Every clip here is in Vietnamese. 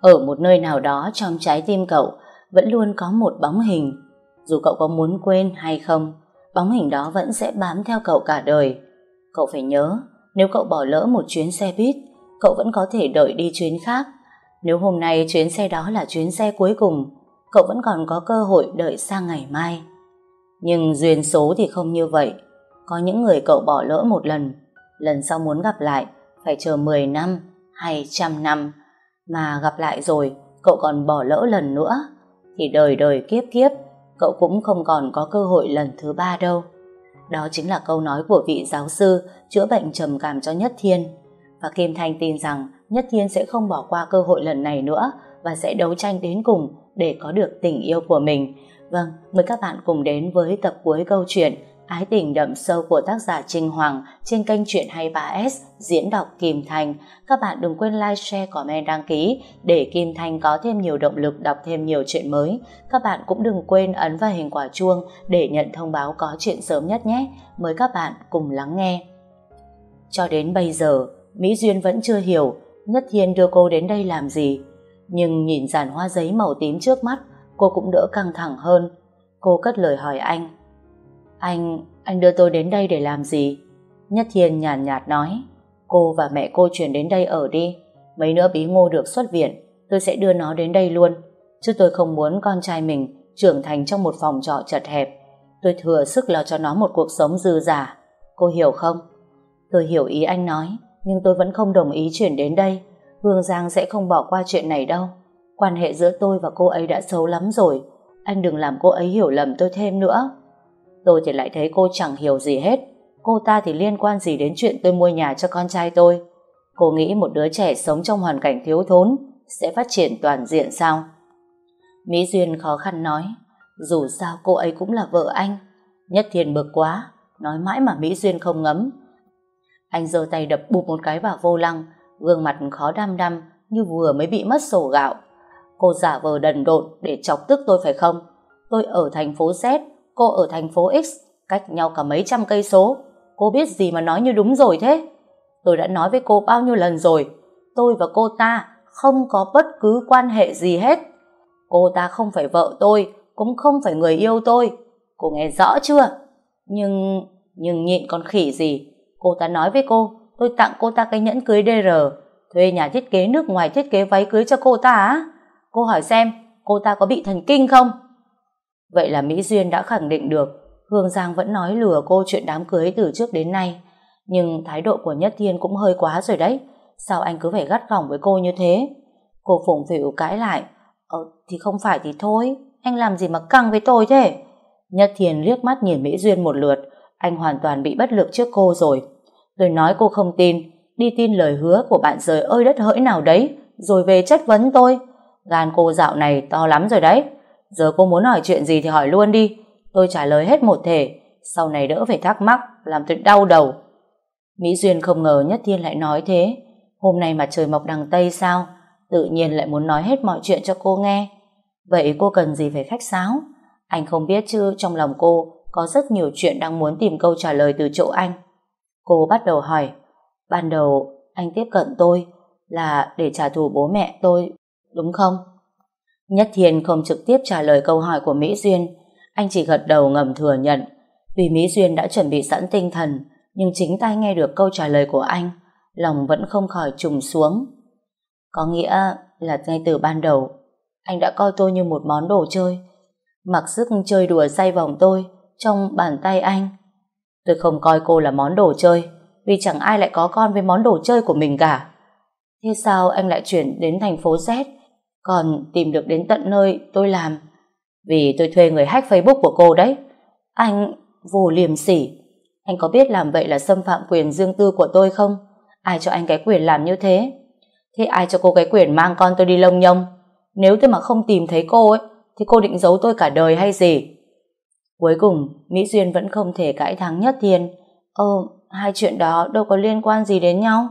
Ở một nơi nào đó trong trái tim cậu vẫn luôn có một bóng hình. Dù cậu có muốn quên hay không, bóng hình đó vẫn sẽ bám theo cậu cả đời. Cậu phải nhớ, nếu cậu bỏ lỡ một chuyến xe buýt, cậu vẫn có thể đợi đi chuyến khác. Nếu hôm nay chuyến xe đó là chuyến xe cuối cùng, cậu vẫn còn có cơ hội đợi sang ngày mai. Nhưng duyên số thì không như vậy. Có những người cậu bỏ lỡ một lần, lần sau muốn gặp lại phải chờ 10 năm hay trăm năm. Mà gặp lại rồi, cậu còn bỏ lỡ lần nữa, thì đời đời kiếp kiếp, cậu cũng không còn có cơ hội lần thứ ba đâu. Đó chính là câu nói của vị giáo sư chữa bệnh trầm cảm cho Nhất Thiên. Và Kim Thanh tin rằng Nhất Thiên sẽ không bỏ qua cơ hội lần này nữa và sẽ đấu tranh đến cùng để có được tình yêu của mình. Vâng, mời các bạn cùng đến với tập cuối câu chuyện Ái tình đậm sâu của tác giả Trinh Hoàng trên kênh Chuyện 23S diễn đọc Kim Thanh. Các bạn đừng quên like, share, comment, đăng ký để Kim Thanh có thêm nhiều động lực đọc thêm nhiều chuyện mới. Các bạn cũng đừng quên ấn vào hình quả chuông để nhận thông báo có chuyện sớm nhất nhé. Mời các bạn cùng lắng nghe. Cho đến bây giờ, Mỹ Duyên vẫn chưa hiểu Nhất Thiên đưa cô đến đây làm gì. Nhưng nhìn dàn hoa giấy màu tím trước mắt, cô cũng đỡ căng thẳng hơn. Cô cất lời hỏi anh. Anh, anh đưa tôi đến đây để làm gì? Nhất Thiên nhàn nhạt, nhạt nói. Cô và mẹ cô chuyển đến đây ở đi. Mấy nữa bí ngô được xuất viện, tôi sẽ đưa nó đến đây luôn. Chứ tôi không muốn con trai mình trưởng thành trong một phòng trọ chật hẹp. Tôi thừa sức lo cho nó một cuộc sống dư giả. Cô hiểu không? Tôi hiểu ý anh nói, nhưng tôi vẫn không đồng ý chuyển đến đây. Hương Giang sẽ không bỏ qua chuyện này đâu. Quan hệ giữa tôi và cô ấy đã xấu lắm rồi. Anh đừng làm cô ấy hiểu lầm tôi thêm nữa. Tôi thì lại thấy cô chẳng hiểu gì hết. Cô ta thì liên quan gì đến chuyện tôi mua nhà cho con trai tôi. Cô nghĩ một đứa trẻ sống trong hoàn cảnh thiếu thốn sẽ phát triển toàn diện sao? Mỹ Duyên khó khăn nói, dù sao cô ấy cũng là vợ anh. Nhất Thiên bực quá, nói mãi mà Mỹ Duyên không ngấm. Anh giơ tay đập bụp một cái vào vô lăng, gương mặt khó đăm đăm như vừa mới bị mất sổ gạo. Cô giả vờ đần độn để chọc tức tôi phải không? Tôi ở thành phố Z cô ở thành phố X, cách nhau cả mấy trăm cây số. Cô biết gì mà nói như đúng rồi thế? Tôi đã nói với cô bao nhiêu lần rồi, tôi và cô ta không có bất cứ quan hệ gì hết. Cô ta không phải vợ tôi, cũng không phải người yêu tôi. Cô nghe rõ chưa? Nhưng, nhưng nhịn con khỉ gì? Cô ta nói với cô, tôi tặng cô ta cái nhẫn cưới DR, thuê nhà thiết kế nước ngoài thiết kế váy cưới cho cô ta á. Cô hỏi xem, cô ta có bị thần kinh không? Vậy là Mỹ Duyên đã khẳng định được Hương Giang vẫn nói lừa cô chuyện đám cưới từ trước đến nay. Nhưng thái độ của Nhất Thiên cũng hơi quá rồi đấy. Sao anh cứ phải gắt gỏng với cô như thế? Cô phụng phịu cãi lại. Ờ, thì không phải thì thôi. Anh làm gì mà căng với tôi thế? Nhất Thiên liếc mắt nhìn Mỹ Duyên một lượt. Anh hoàn toàn bị bất lực trước cô rồi. Tôi nói cô không tin. Đi tin lời hứa của bạn rời ơi đất hỡi nào đấy. Rồi về chất vấn tôi. Gan cô dạo này to lắm rồi đấy. Giờ cô muốn hỏi chuyện gì thì hỏi luôn đi. Tôi trả lời hết một thể. Sau này đỡ phải thắc mắc, làm tôi đau đầu. Mỹ Duyên không ngờ Nhất Thiên lại nói thế. Hôm nay mà trời mọc đằng Tây sao? Tự nhiên lại muốn nói hết mọi chuyện cho cô nghe. Vậy cô cần gì phải khách sáo? Anh không biết chứ trong lòng cô có rất nhiều chuyện đang muốn tìm câu trả lời từ chỗ anh. Cô bắt đầu hỏi. Ban đầu anh tiếp cận tôi là để trả thù bố mẹ tôi, đúng không? Nhất Thiên không trực tiếp trả lời câu hỏi của Mỹ Duyên, anh chỉ gật đầu ngầm thừa nhận. Vì Mỹ Duyên đã chuẩn bị sẵn tinh thần, nhưng chính tay nghe được câu trả lời của anh, lòng vẫn không khỏi trùng xuống. Có nghĩa là ngay từ ban đầu, anh đã coi tôi như một món đồ chơi, mặc sức chơi đùa say vòng tôi trong bàn tay anh. Tôi không coi cô là món đồ chơi, vì chẳng ai lại có con với món đồ chơi của mình cả. Thế sao anh lại chuyển đến thành phố Z còn tìm được đến tận nơi tôi làm vì tôi thuê người hack Facebook của cô đấy. Anh vô liềm sỉ. Anh có biết làm vậy là xâm phạm quyền riêng tư của tôi không? Ai cho anh cái quyền làm như thế? Thế ai cho cô cái quyền mang con tôi đi lông nhông? Nếu tôi mà không tìm thấy cô ấy, thì cô định giấu tôi cả đời hay gì? Cuối cùng, Mỹ Duyên vẫn không thể cãi thắng Nhất Thiên. Ơ, hai chuyện đó đâu có liên quan gì đến nhau.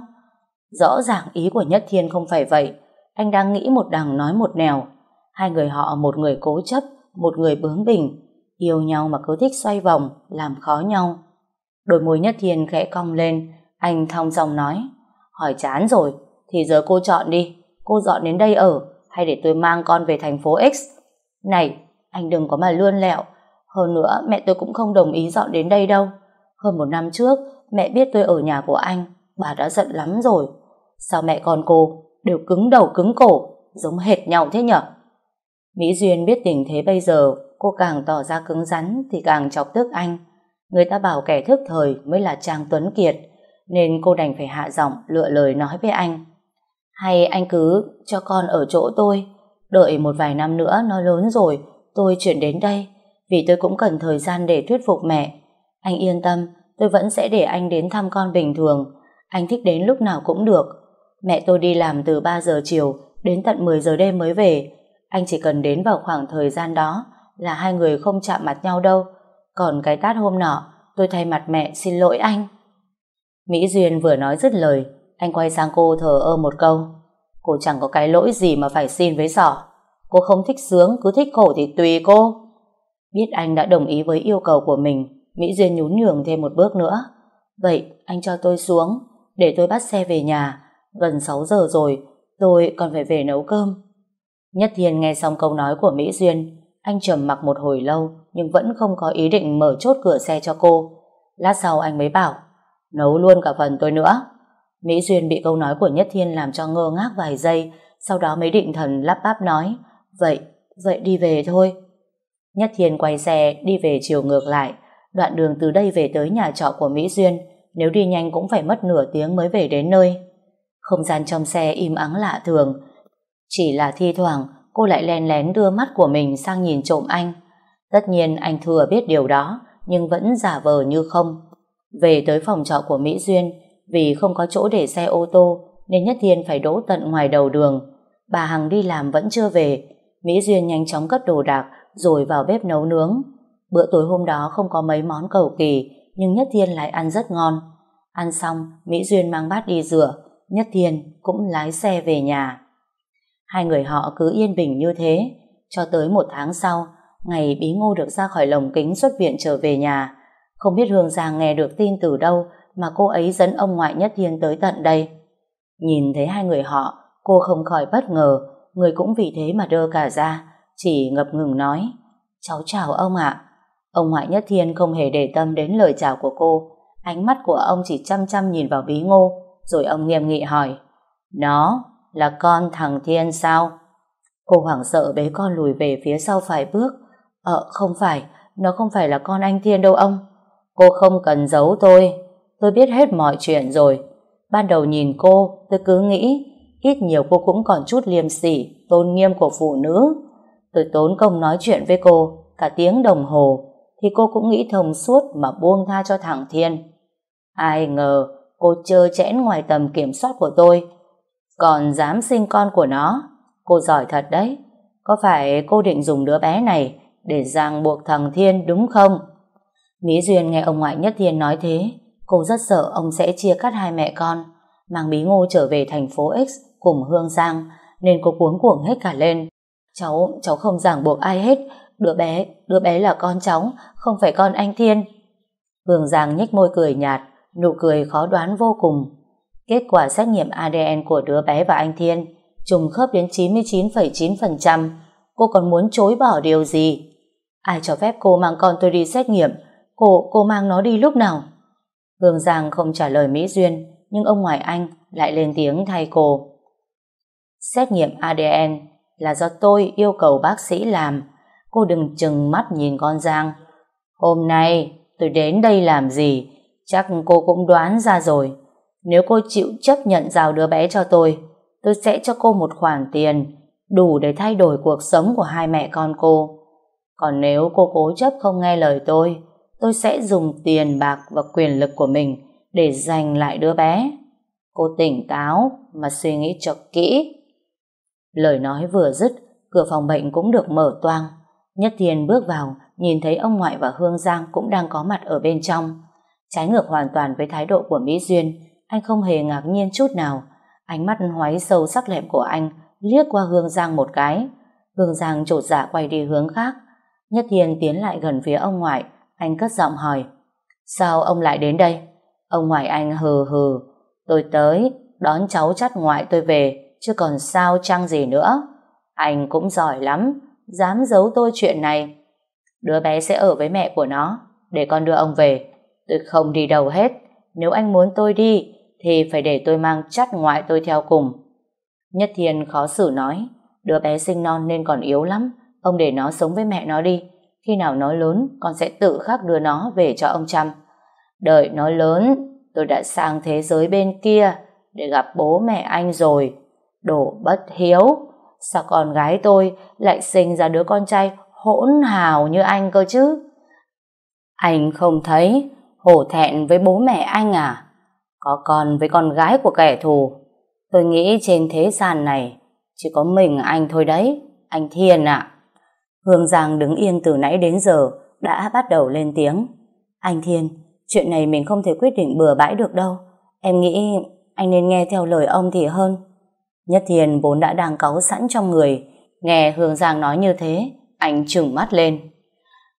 Rõ ràng ý của Nhất Thiên không phải vậy. Anh đang nghĩ một đằng nói một nẻo. Hai người họ một người cố chấp, một người bướng bỉnh. Yêu nhau mà cứ thích xoay vòng, làm khó nhau. Đôi môi nhất thiên khẽ cong lên, anh thong dòng nói. Hỏi chán rồi, thì giờ cô chọn đi. Cô dọn đến đây ở, hay để tôi mang con về thành phố X? Này, anh đừng có mà lươn lẹo. Hơn nữa, mẹ tôi cũng không đồng ý dọn đến đây đâu. Hơn một năm trước, mẹ biết tôi ở nhà của anh, bà đã giận lắm rồi. Sao mẹ con cô đều cứng đầu cứng cổ, giống hệt nhau thế nhở? Mỹ Duyên biết tình thế bây giờ, cô càng tỏ ra cứng rắn thì càng chọc tức anh. Người ta bảo kẻ thức thời mới là Trang Tuấn Kiệt, nên cô đành phải hạ giọng lựa lời nói với anh. Hay anh cứ cho con ở chỗ tôi, đợi một vài năm nữa nó lớn rồi, tôi chuyển đến đây, vì tôi cũng cần thời gian để thuyết phục mẹ. Anh yên tâm, tôi vẫn sẽ để anh đến thăm con bình thường, anh thích đến lúc nào cũng được. Mẹ tôi đi làm từ 3 giờ chiều đến tận 10 giờ đêm mới về, anh chỉ cần đến vào khoảng thời gian đó là hai người không chạm mặt nhau đâu. Còn cái tát hôm nọ, tôi thay mặt mẹ xin lỗi anh. Mỹ Duyên vừa nói dứt lời, anh quay sang cô thở ơ một câu. Cô chẳng có cái lỗi gì mà phải xin với sỏ. Cô không thích sướng, cứ thích khổ thì tùy cô. Biết anh đã đồng ý với yêu cầu của mình, Mỹ Duyên nhún nhường thêm một bước nữa. Vậy anh cho tôi xuống, để tôi bắt xe về nhà. Gần 6 giờ rồi, tôi còn phải về nấu cơm. Nhất Thiên nghe xong câu nói của Mỹ Duyên, anh trầm mặc một hồi lâu nhưng vẫn không có ý định mở chốt cửa xe cho cô. Lát sau anh mới bảo, nấu luôn cả phần tôi nữa. Mỹ Duyên bị câu nói của Nhất Thiên làm cho ngơ ngác vài giây, sau đó mới định thần lắp bắp nói, vậy, vậy đi về thôi. Nhất Thiên quay xe đi về chiều ngược lại, đoạn đường từ đây về tới nhà trọ của Mỹ Duyên, nếu đi nhanh cũng phải mất nửa tiếng mới về đến nơi. Không gian trong xe im ắng lạ thường, chỉ là thi thoảng cô lại len lén đưa mắt của mình sang nhìn trộm anh. Tất nhiên anh thừa biết điều đó, nhưng vẫn giả vờ như không. Về tới phòng trọ của Mỹ Duyên, vì không có chỗ để xe ô tô, nên Nhất Thiên phải đỗ tận ngoài đầu đường. Bà Hằng đi làm vẫn chưa về, Mỹ Duyên nhanh chóng cất đồ đạc rồi vào bếp nấu nướng. Bữa tối hôm đó không có mấy món cầu kỳ, nhưng Nhất Thiên lại ăn rất ngon. Ăn xong, Mỹ Duyên mang bát đi rửa, Nhất Thiên cũng lái xe về nhà. Hai người họ cứ yên bình như thế, cho tới một tháng sau, ngày Bí Ngô được ra khỏi lồng kính xuất viện trở về nhà. Không biết Hương Giang nghe được tin từ đâu mà cô ấy dẫn ông ngoại Nhất Thiên tới tận đây. Nhìn thấy hai người họ, cô không khỏi bất ngờ, người cũng vì thế mà đơ cả ra, chỉ ngập ngừng nói, cháu chào ông ạ. Ông ngoại Nhất Thiên không hề để tâm đến lời chào của cô, ánh mắt của ông chỉ chăm chăm nhìn vào bí ngô, rồi ông nghiêm nghị hỏi, nó là con thằng Thiên sao? Cô hoảng sợ bế con lùi về phía sau phải bước. Ờ, không phải, nó không phải là con anh Thiên đâu ông. Cô không cần giấu tôi, tôi biết hết mọi chuyện rồi. Ban đầu nhìn cô, tôi cứ nghĩ, ít nhiều cô cũng còn chút liêm sỉ, tôn nghiêm của phụ nữ. Tôi tốn công nói chuyện với cô, cả tiếng đồng hồ, thì cô cũng nghĩ thông suốt mà buông tha cho thằng Thiên. Ai ngờ, cô trơ chẽn ngoài tầm kiểm soát của tôi, còn dám sinh con của nó. Cô giỏi thật đấy. Có phải cô định dùng đứa bé này để ràng buộc thằng Thiên đúng không? Mỹ Duyên nghe ông ngoại Nhất Thiên nói thế, cô rất sợ ông sẽ chia cắt hai mẹ con, mang bí ngô trở về thành phố X cùng Hương Giang, nên cô cuống cuồng hết cả lên. Cháu, cháu không ràng buộc ai hết, đứa bé, đứa bé là con cháu, không phải con anh Thiên. Hương Giang nhếch môi cười nhạt, nụ cười khó đoán vô cùng. Kết quả xét nghiệm ADN của đứa bé và anh Thiên trùng khớp đến 99,9%. Cô còn muốn chối bỏ điều gì? Ai cho phép cô mang con tôi đi xét nghiệm? Cô, cô mang nó đi lúc nào? Hương Giang không trả lời Mỹ Duyên, nhưng ông ngoại anh lại lên tiếng thay cô. Xét nghiệm ADN là do tôi yêu cầu bác sĩ làm. Cô đừng chừng mắt nhìn con Giang. Hôm nay tôi đến đây làm gì? Chắc cô cũng đoán ra rồi. Nếu cô chịu chấp nhận giao đứa bé cho tôi, tôi sẽ cho cô một khoản tiền đủ để thay đổi cuộc sống của hai mẹ con cô. Còn nếu cô cố chấp không nghe lời tôi, tôi sẽ dùng tiền bạc và quyền lực của mình để giành lại đứa bé. Cô tỉnh táo mà suy nghĩ cho kỹ. Lời nói vừa dứt, cửa phòng bệnh cũng được mở toang. Nhất Thiên bước vào, nhìn thấy ông ngoại và Hương Giang cũng đang có mặt ở bên trong. Trái ngược hoàn toàn với thái độ của Mỹ Duyên, anh không hề ngạc nhiên chút nào. Ánh mắt hoáy sâu sắc lẹm của anh liếc qua Hương Giang một cái. Hương Giang trột dạ quay đi hướng khác. Nhất Thiên tiến lại gần phía ông ngoại. Anh cất giọng hỏi. Sao ông lại đến đây? Ông ngoại anh hừ hừ. Tôi tới, đón cháu chắt ngoại tôi về, chứ còn sao chăng gì nữa. Anh cũng giỏi lắm, dám giấu tôi chuyện này. Đứa bé sẽ ở với mẹ của nó, để con đưa ông về. Tôi không đi đâu hết. Nếu anh muốn tôi đi, thì phải để tôi mang chắt ngoại tôi theo cùng. Nhất Thiên khó xử nói, đứa bé sinh non nên còn yếu lắm, ông để nó sống với mẹ nó đi. Khi nào nó lớn, con sẽ tự khắc đưa nó về cho ông chăm. Đợi nó lớn, tôi đã sang thế giới bên kia để gặp bố mẹ anh rồi. Đồ bất hiếu, sao con gái tôi lại sinh ra đứa con trai hỗn hào như anh cơ chứ? Anh không thấy hổ thẹn với bố mẹ anh à? Có con với con gái của kẻ thù. Tôi nghĩ trên thế gian này chỉ có mình anh thôi đấy, anh Thiên ạ. Hương Giang đứng yên từ nãy đến giờ đã bắt đầu lên tiếng. Anh Thiên, chuyện này mình không thể quyết định bừa bãi được đâu. Em nghĩ anh nên nghe theo lời ông thì hơn. Nhất Thiên vốn đã đang cáu sẵn trong người. Nghe Hương Giang nói như thế, anh trừng mắt lên.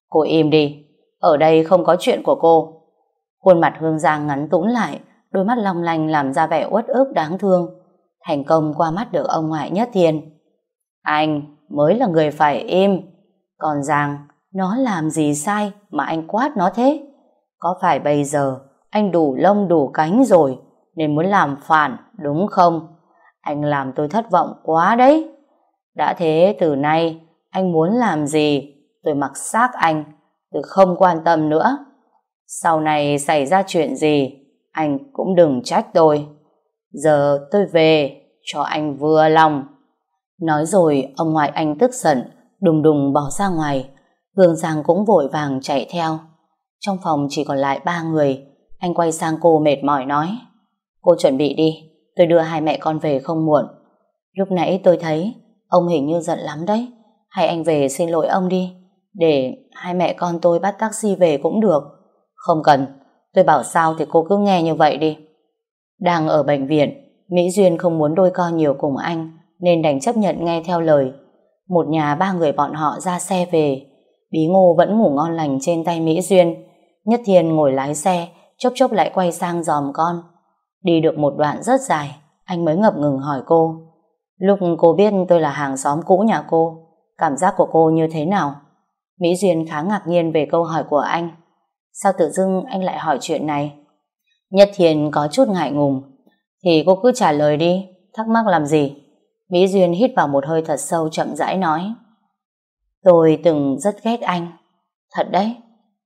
Cô im đi, ở đây không có chuyện của cô. Khuôn mặt Hương Giang ngắn tũn lại, đôi mắt long lanh làm ra vẻ uất ức đáng thương. Thành công qua mắt được ông ngoại Nhất Thiên. Anh mới là người phải im. Còn Giang, nó làm gì sai mà anh quát nó thế? Có phải bây giờ anh đủ lông đủ cánh rồi nên muốn làm phản đúng không? Anh làm tôi thất vọng quá đấy. Đã thế từ nay anh muốn làm gì tôi mặc xác anh tôi không quan tâm nữa. Sau này xảy ra chuyện gì, anh cũng đừng trách tôi. Giờ tôi về, cho anh vừa lòng. Nói rồi, ông ngoại anh tức giận, đùng đùng bỏ ra ngoài. Hương Giang cũng vội vàng chạy theo. Trong phòng chỉ còn lại ba người. Anh quay sang cô mệt mỏi nói, Cô chuẩn bị đi, Tôi đưa hai mẹ con về không muộn. Lúc nãy tôi thấy, Ông hình như giận lắm đấy. Hay anh về xin lỗi ông đi, Để hai mẹ con tôi bắt taxi về cũng được. Không cần. Tôi bảo sao thì cô cứ nghe như vậy đi. Đang ở bệnh viện, Mỹ Duyên không muốn đôi co nhiều cùng anh, Nên đành chấp nhận nghe theo lời. Một nhà ba người bọn họ ra xe về. Bí ngô vẫn ngủ ngon lành trên tay Mỹ Duyên. Nhất Thiên ngồi lái xe, Chốc chốc lại quay sang dòm con. Đi được một đoạn rất dài, Anh mới ngập ngừng hỏi cô. Lúc cô biết tôi là hàng xóm cũ nhà cô, Cảm giác của cô như thế nào? Mỹ Duyên khá ngạc nhiên về câu hỏi của anh. Sao tự dưng anh lại hỏi chuyện này? Nhất Thiền có chút ngại ngùng. Thì cô cứ trả lời đi, Thắc mắc làm gì? Mỹ Duyên hít vào một hơi thật sâu chậm rãi nói. Tôi từng rất ghét anh. Thật đấy,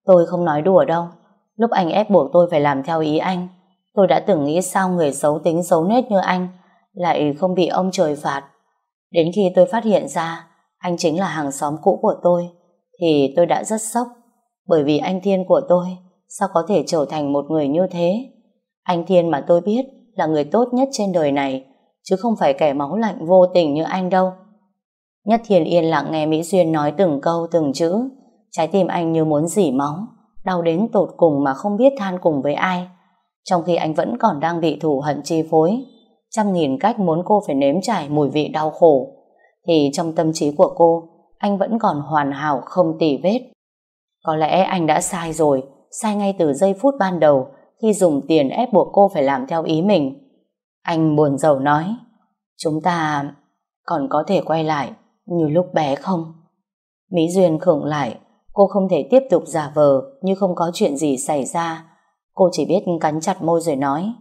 Tôi không nói đùa đâu. Lúc anh ép buộc tôi phải làm theo ý anh, Tôi đã từng nghĩ sao người xấu tính xấu nết như anh Lại không bị ông trời phạt. Đến khi tôi phát hiện ra Anh chính là hàng xóm cũ của tôi, Thì tôi đã rất sốc. Bởi vì anh Thiên của tôi, Sao có thể trở thành một người như thế? Anh Thiên mà tôi biết Là người tốt nhất trên đời này, Chứ không phải kẻ máu lạnh vô tình như anh đâu. Nhất Thiên yên lặng nghe Mỹ Duyên nói từng câu, từng chữ. Trái tim anh như muốn dỉ máu, Đau đến tột cùng mà không biết than cùng với ai. Trong khi anh vẫn còn đang bị thù hận chi phối, Trăm nghìn cách muốn cô phải nếm trải mùi vị đau khổ, Thì trong tâm trí của cô, Anh vẫn còn hoàn hảo không tỉ vết. Có lẽ anh đã sai rồi Sai ngay từ giây phút ban đầu Khi dùng tiền ép buộc cô phải làm theo ý mình Anh buồn rầu nói Chúng ta còn có thể quay lại như lúc bé không? Mỹ Duyên khựng lại, cô không thể tiếp tục giả vờ như không có chuyện gì xảy ra. Cô chỉ biết cắn chặt môi rồi nói.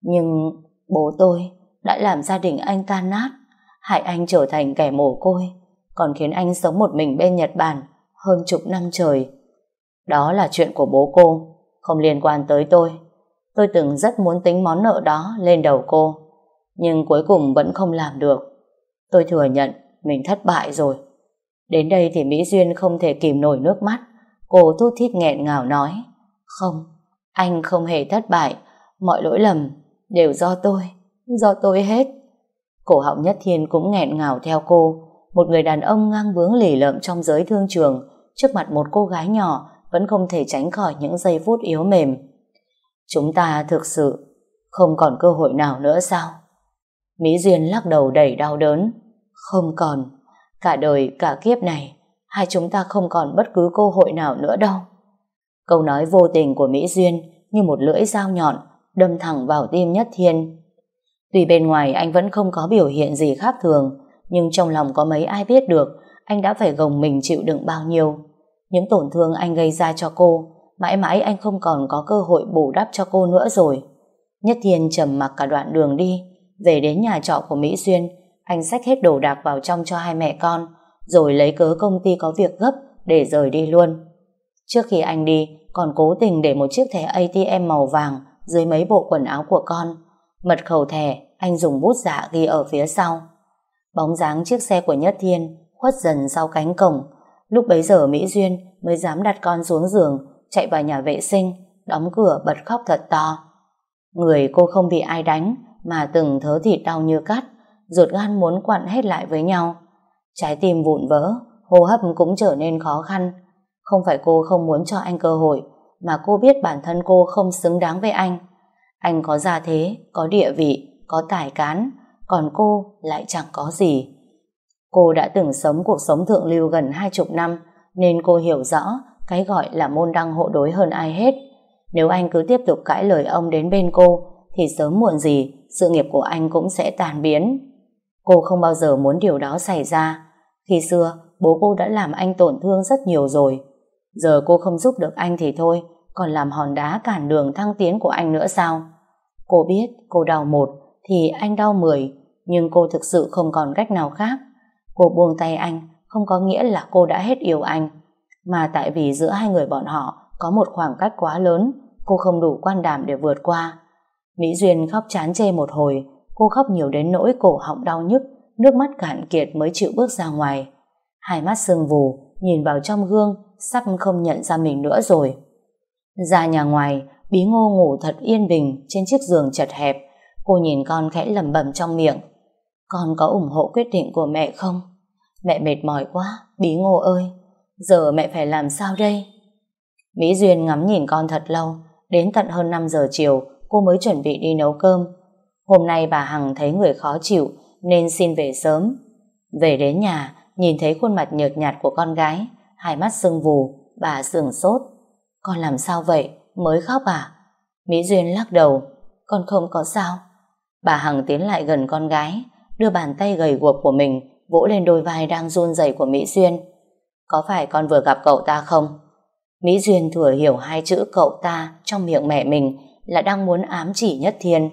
Nhưng bố tôi đã làm gia đình anh tan nát, hại anh trở thành kẻ mồ côi, còn khiến anh sống một mình bên Nhật Bản hơn chục năm trời. Đó là chuyện của bố cô, không liên quan tới tôi. Tôi từng rất muốn tính món nợ đó lên đầu cô, nhưng cuối cùng vẫn không làm được. Tôi thừa nhận mình thất bại rồi. Đến đây thì Mỹ Duyên không thể kìm nổi nước mắt. Cô thút thít nghẹn ngào nói. Không, anh không hề thất bại. Mọi lỗi lầm đều do tôi, do tôi hết. Cổ họng nhất thiên cũng nghẹn ngào theo cô. Một người đàn ông ngang bướng lì lợm trong giới thương trường trước mặt một cô gái nhỏ vẫn không thể tránh khỏi những giây phút yếu mềm. Chúng ta thực sự không còn cơ hội nào nữa sao? Mỹ Duyên lắc đầu đầy đau đớn. Không còn. Cả đời, cả kiếp này, hai chúng ta không còn bất cứ cơ hội nào nữa đâu. Câu nói vô tình của Mỹ Duyên như một lưỡi dao nhọn đâm thẳng vào tim Nhất Thiên. Tuy bên ngoài anh vẫn không có biểu hiện gì khác thường, Nhưng trong lòng có mấy ai biết được anh đã phải gồng mình chịu đựng bao nhiêu. Những tổn thương anh gây ra cho cô, mãi mãi anh không còn có cơ hội bù đắp cho cô nữa rồi. Nhất Thiên trầm mặc cả đoạn đường đi, về đến nhà trọ của Mỹ Duyên, anh xách hết đồ đạc vào trong cho hai mẹ con, rồi lấy cớ công ty có việc gấp để rời đi luôn. Trước khi anh đi, còn cố tình để một chiếc thẻ ATM màu vàng dưới mấy bộ quần áo của con. Mật khẩu thẻ, anh dùng bút giả ghi ở phía sau. Bóng dáng chiếc xe của Nhất Thiên khuất dần sau cánh cổng. Lúc bấy giờ Mỹ Duyên mới dám đặt con xuống giường, chạy vào nhà vệ sinh, đóng cửa bật khóc thật to. Người cô không bị ai đánh, mà từng thớ thịt đau như cắt, ruột gan muốn quặn hết lại với nhau. Trái tim vụn vỡ, hô hấp cũng trở nên khó khăn. Không phải cô không muốn cho anh cơ hội, mà cô biết bản thân cô không xứng đáng với anh. Anh có gia thế, có địa vị, có tài cán, còn cô lại chẳng có gì. Cô đã từng sống cuộc sống thượng lưu gần hai chục năm, nên cô hiểu rõ cái gọi là môn đăng hộ đối hơn ai hết. Nếu anh cứ tiếp tục cãi lời ông đến bên cô, thì sớm muộn gì sự nghiệp của anh cũng sẽ tàn biến. Cô không bao giờ muốn điều đó xảy ra. Khi xưa, bố cô đã làm anh tổn thương rất nhiều rồi. Giờ cô không giúp được anh thì thôi, còn làm hòn đá cản đường thăng tiến của anh nữa sao? Cô biết cô đau một thì anh đau mười, nhưng cô thực sự không còn cách nào khác. Cô buông tay anh không có nghĩa là cô đã hết yêu anh, mà tại vì giữa hai người bọn họ có một khoảng cách quá lớn, cô không đủ quan đảm để vượt qua. Mỹ Duyên khóc chán chê một hồi, cô khóc nhiều đến nỗi cổ họng đau nhức, nước mắt cạn kiệt mới chịu bước ra ngoài. Hai mắt sưng vù, nhìn vào trong gương, sắp không nhận ra mình nữa rồi. Ra nhà ngoài, bí ngô ngủ thật yên bình trên chiếc giường chật hẹp. Cô nhìn con khẽ lẩm bẩm trong miệng. Con có ủng hộ quyết định của mẹ không? Mẹ mệt mỏi quá, bí ngô ơi. Giờ mẹ phải làm sao đây? Mỹ Duyên ngắm nhìn con thật lâu. Đến tận hơn 5 giờ chiều, cô mới chuẩn bị đi nấu cơm. Hôm nay bà Hằng thấy người khó chịu nên xin về sớm. Về đến nhà, nhìn thấy khuôn mặt nhợt nhạt của con gái, hai mắt sưng vù, bà sừng sốt. Con làm sao vậy? Mới khóc à? Mỹ Duyên lắc đầu. Con không có sao. Bà Hằng tiến lại gần con gái, đưa bàn tay gầy guộc của mình vỗ lên đôi vai đang run rẩy của Mỹ Duyên. Có phải con vừa gặp cậu ta không? Mỹ Duyên thừa hiểu hai chữ cậu ta trong miệng mẹ mình là đang muốn ám chỉ Nhất Thiên.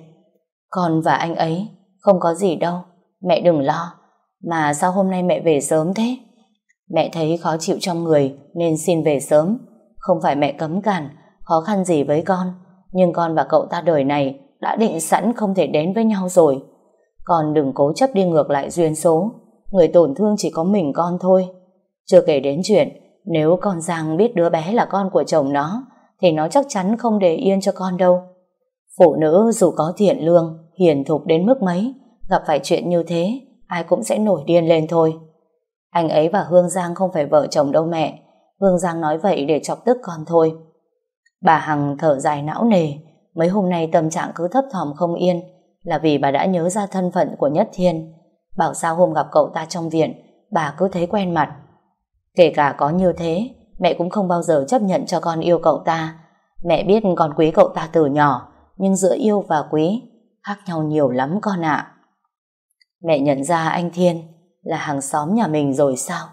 Con và anh ấy không có gì đâu, mẹ đừng lo. Mà sao hôm nay mẹ về sớm thế? Mẹ thấy khó chịu trong người nên xin về sớm. Không phải mẹ cấm cản, khó khăn gì với con, nhưng con và cậu ta đời này đã định sẵn không thể đến với nhau rồi. Con đừng cố chấp đi ngược lại duyên số, người tổn thương chỉ có mình con thôi. Chưa kể đến chuyện, nếu con Giang biết đứa bé là con của chồng nó, thì nó chắc chắn không để yên cho con đâu. Phụ nữ dù có thiện lương, hiền thục đến mức mấy, gặp phải chuyện như thế, ai cũng sẽ nổi điên lên thôi. Anh ấy và Hương Giang không phải vợ chồng đâu mẹ, Hương Giang nói vậy để chọc tức con thôi. Bà Hằng thở dài não nề, mấy hôm nay tâm trạng cứ thấp thỏm không yên, là vì bà đã nhớ ra thân phận của Nhất Thiên. Bảo sao hôm gặp cậu ta trong viện, bà cứ thấy quen mặt. Kể cả có như thế, mẹ cũng không bao giờ chấp nhận cho con yêu cậu ta. Mẹ biết con quý cậu ta từ nhỏ, nhưng giữa yêu và quý khác nhau nhiều lắm con ạ. Mẹ nhận ra anh Thiên là hàng xóm nhà mình rồi sao?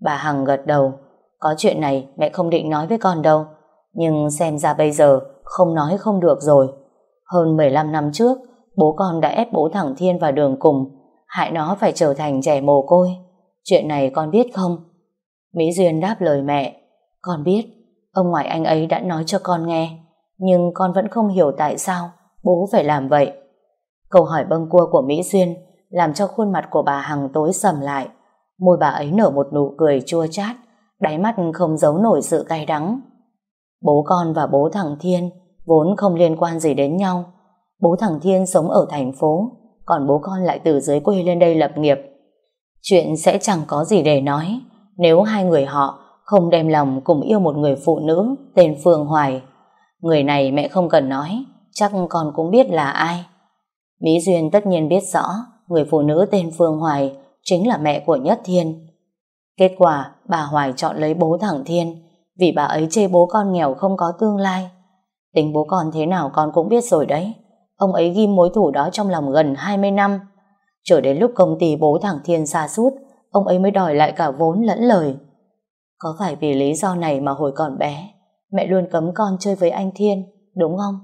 Bà Hằng gật đầu, có chuyện này mẹ không định nói với con đâu, nhưng xem ra bây giờ không nói không được rồi. Hơn 15 năm trước, bố con đã ép bố thẳng Thiên vào đường cùng, hại nó phải trở thành trẻ mồ côi. Chuyện này con biết không? Mỹ Duyên đáp lời mẹ, con biết, ông ngoại anh ấy đã nói cho con nghe, nhưng con vẫn không hiểu tại sao bố phải làm vậy. Câu hỏi bâng cua của Mỹ Duyên làm cho khuôn mặt của bà Hằng tối sầm lại. Môi bà ấy nở một nụ cười chua chát, đáy mắt không giấu nổi sự cay đắng. Bố con và bố thằng Thiên vốn không liên quan gì đến nhau. Bố thằng Thiên sống ở thành phố, còn bố con lại từ dưới quê lên đây lập nghiệp. Chuyện sẽ chẳng có gì để nói nếu hai người họ không đem lòng cùng yêu một người phụ nữ tên Phương Hoài. Người này mẹ không cần nói, chắc con cũng biết là ai. Mỹ Duyên tất nhiên biết rõ người phụ nữ tên Phương Hoài chính là mẹ của Nhất Thiên. Kết quả, bà Hoài chọn lấy bố thằng Thiên vì bà ấy chê bố con nghèo không có tương lai. Tính bố con thế nào con cũng biết rồi đấy. Ông ấy ghim mối thủ đó trong lòng gần 20 năm. Chờ đến lúc công ty bố thằng Thiên xa sút ông ấy mới đòi lại cả vốn lẫn lời. Có phải vì lý do này mà hồi còn bé, mẹ luôn cấm con chơi với anh Thiên, đúng không?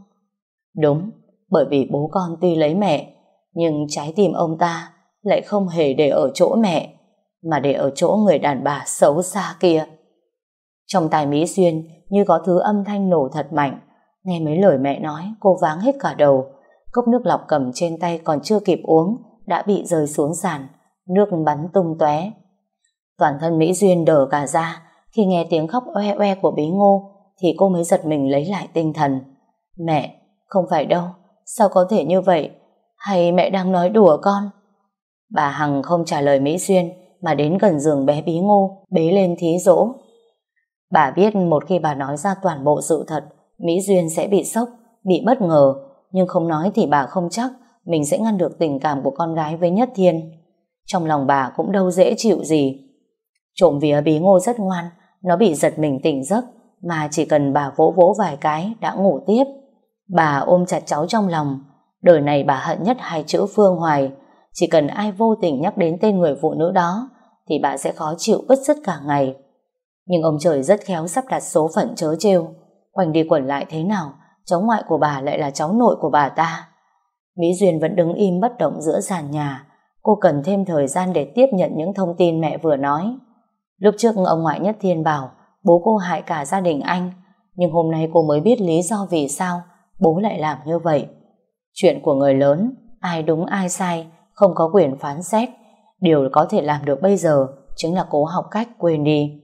Đúng, bởi vì bố con tuy lấy mẹ, nhưng trái tim ông ta lại không hề để ở chỗ mẹ, mà để ở chỗ người đàn bà xấu xa kia. Trong tài Mỹ Xuyên như có thứ âm thanh nổ thật mạnh, nghe mấy lời mẹ nói cô váng hết cả đầu, cốc nước lọc cầm trên tay còn chưa kịp uống đã bị rơi xuống sàn, nước bắn tung tóe. Toàn thân Mỹ Duyên đờ cả ra khi nghe tiếng khóc oe oe của bí ngô thì cô mới giật mình lấy lại tinh thần. Mẹ, không phải đâu, sao có thể như vậy? Hay mẹ đang nói đùa con? Bà Hằng không trả lời Mỹ Duyên mà đến gần giường bé bí ngô bế lên thí dỗ. Bà biết một khi bà nói ra toàn bộ sự thật Mỹ Duyên sẽ bị sốc, bị bất ngờ nhưng không nói thì bà không chắc mình sẽ ngăn được tình cảm của con gái với Nhất Thiên. Trong lòng bà cũng đâu dễ chịu gì. Trộm vía bí ngô rất ngoan, nó bị giật mình tỉnh giấc, mà chỉ cần bà vỗ vỗ vài cái đã ngủ tiếp. Bà ôm chặt cháu trong lòng, đời này bà hận nhất hai chữ Phương Hoài. Chỉ cần ai vô tình nhắc đến tên người phụ nữ đó, thì bà sẽ khó chịu bứt rứt cả ngày. Nhưng ông trời rất khéo sắp đặt số phận chớ trêu. Quanh đi quẩn lại thế nào, cháu ngoại của bà lại là cháu nội của bà ta. Mỹ Duyên vẫn đứng im bất động giữa sàn nhà. Cô cần thêm thời gian để tiếp nhận những thông tin mẹ vừa nói. Lúc trước ông ngoại Nhất Thiên bảo bố cô hại cả gia đình anh. Nhưng hôm nay cô mới biết lý do vì sao bố lại làm như vậy. Chuyện của người lớn, ai đúng ai sai, không có quyền phán xét. Điều có thể làm được bây giờ chính là cố học cách quên đi.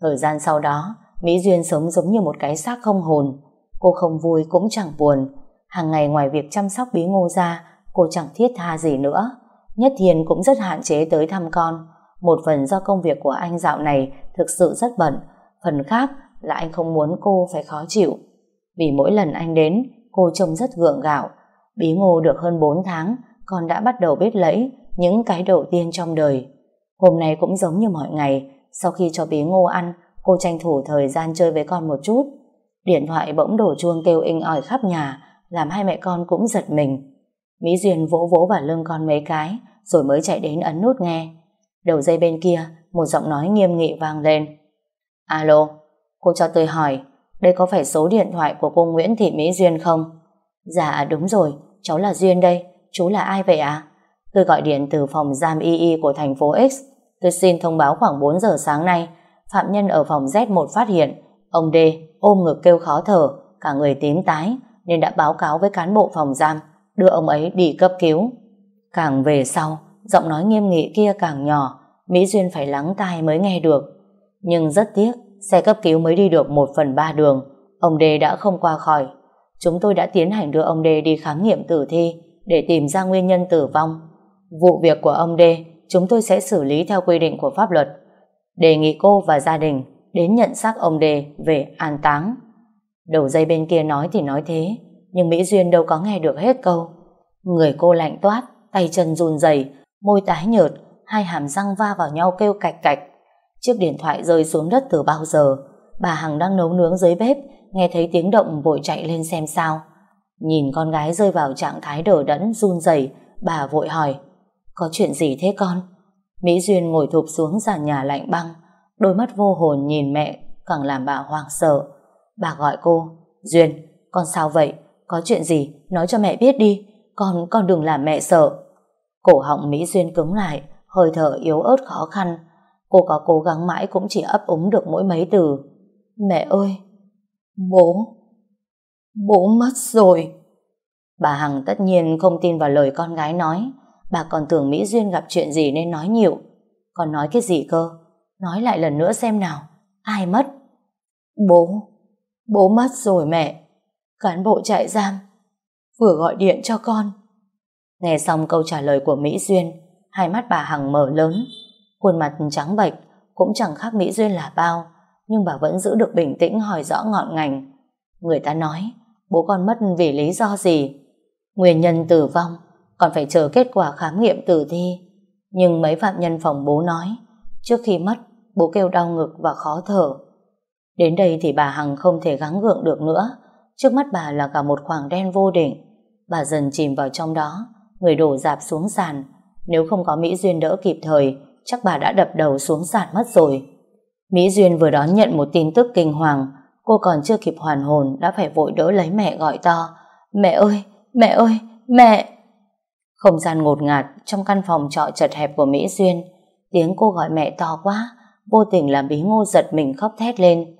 Thời gian sau đó, Mỹ Duyên sống giống như một cái xác không hồn. Cô không vui cũng chẳng buồn, Hàng ngày ngoài việc chăm sóc bí ngô ra, cô chẳng thiết tha gì nữa. Nhất Thiên cũng rất hạn chế tới thăm con. Một phần do công việc của anh dạo này thực sự rất bận, phần khác là anh không muốn cô phải khó chịu. Vì mỗi lần anh đến, cô trông rất gượng gạo. Bí ngô được hơn 4 tháng, con đã bắt đầu biết lẫy những cái đầu tiên trong đời. Hôm nay cũng giống như mọi ngày, sau khi cho bí ngô ăn, cô tranh thủ thời gian chơi với con một chút. Điện thoại bỗng đổ chuông kêu inh ỏi khắp nhà, làm hai mẹ con cũng giật mình. Mỹ Duyên vỗ vỗ vào lưng con mấy cái, rồi mới chạy đến ấn nút nghe. Đầu dây bên kia, một giọng nói nghiêm nghị vang lên. Alo, cô cho tôi hỏi, đây có phải số điện thoại của cô Nguyễn Thị Mỹ Duyên không? Dạ đúng rồi, cháu là Duyên đây, chú là ai vậy ạ? À? Tôi gọi điện từ phòng giam II của thành phố X. Tôi xin thông báo khoảng 4 giờ sáng nay, phạm nhân ở phòng Z1 phát hiện ông D ôm ngực kêu khó thở, cả người tím tái, nên đã báo cáo với cán bộ phòng giam đưa ông ấy đi cấp cứu. Càng về sau, giọng nói nghiêm nghị kia càng nhỏ, Mỹ Duyên phải lắng tai mới nghe được. Nhưng rất tiếc, xe cấp cứu mới đi được một phần ba đường, ông D đã không qua khỏi. Chúng tôi đã tiến hành đưa ông D đi khám nghiệm tử thi để tìm ra nguyên nhân tử vong. Vụ việc của ông D chúng tôi sẽ xử lý theo quy định của pháp luật. Đề nghị cô và gia đình đến nhận xác ông đề về an táng. Đầu dây bên kia nói thì nói thế, nhưng Mỹ Duyên đâu có nghe được hết câu. Người cô lạnh toát, tay chân run rẩy, môi tái nhợt, hai hàm răng va vào nhau kêu cạch cạch. Chiếc điện thoại rơi xuống đất từ bao giờ. Bà Hằng đang nấu nướng dưới bếp, nghe thấy tiếng động vội chạy lên xem sao. Nhìn con gái rơi vào trạng thái đờ đẫn, run rẩy, bà vội hỏi, có chuyện gì thế con? Mỹ Duyên ngồi thụp xuống sàn nhà lạnh băng, đôi mắt vô hồn nhìn mẹ, càng làm bà hoang sợ. Bà gọi cô, Duyên, con sao vậy? Có chuyện gì? Nói cho mẹ biết đi. Con, con đừng làm mẹ sợ. Cổ họng Mỹ Duyên cứng lại, hơi thở yếu ớt khó khăn. Cô có cố gắng mãi cũng chỉ ấp úng được mỗi mấy từ. Mẹ ơi! Bố! Bố mất rồi! Bà Hằng tất nhiên không tin vào lời con gái nói. Bà còn tưởng Mỹ Duyên gặp chuyện gì nên nói nhiều. Còn nói cái gì cơ? Nói lại lần nữa xem nào. Ai mất? Bố! Bố mất rồi mẹ. Cán bộ trại giam vừa gọi điện cho con. Nghe xong câu trả lời của Mỹ Duyên, hai mắt bà Hằng mở lớn, khuôn mặt trắng bệch, cũng chẳng khác Mỹ Duyên là bao, nhưng bà vẫn giữ được bình tĩnh hỏi rõ ngọn ngành. Người ta nói, bố con mất vì lý do gì? Nguyên nhân tử vong, còn phải chờ kết quả khám nghiệm tử thi. Nhưng mấy phạm nhân phòng bố nói, trước khi mất, bố kêu đau ngực và khó thở. Đến đây thì bà Hằng không thể gắng gượng được nữa. Trước mắt bà là cả một khoảng đen vô định. Bà dần chìm vào trong đó, người đổ dạp xuống sàn. Nếu không có Mỹ Duyên đỡ kịp thời, chắc bà đã đập đầu xuống sàn mất rồi. Mỹ Duyên vừa đón nhận một tin tức kinh hoàng, cô còn chưa kịp hoàn hồn đã phải vội đỡ lấy mẹ gọi to. Mẹ ơi, mẹ ơi, mẹ! Không gian ngột ngạt trong căn phòng trọ chật hẹp của Mỹ Duyên. Tiếng cô gọi mẹ to quá, vô tình làm bí ngô giật mình khóc thét lên.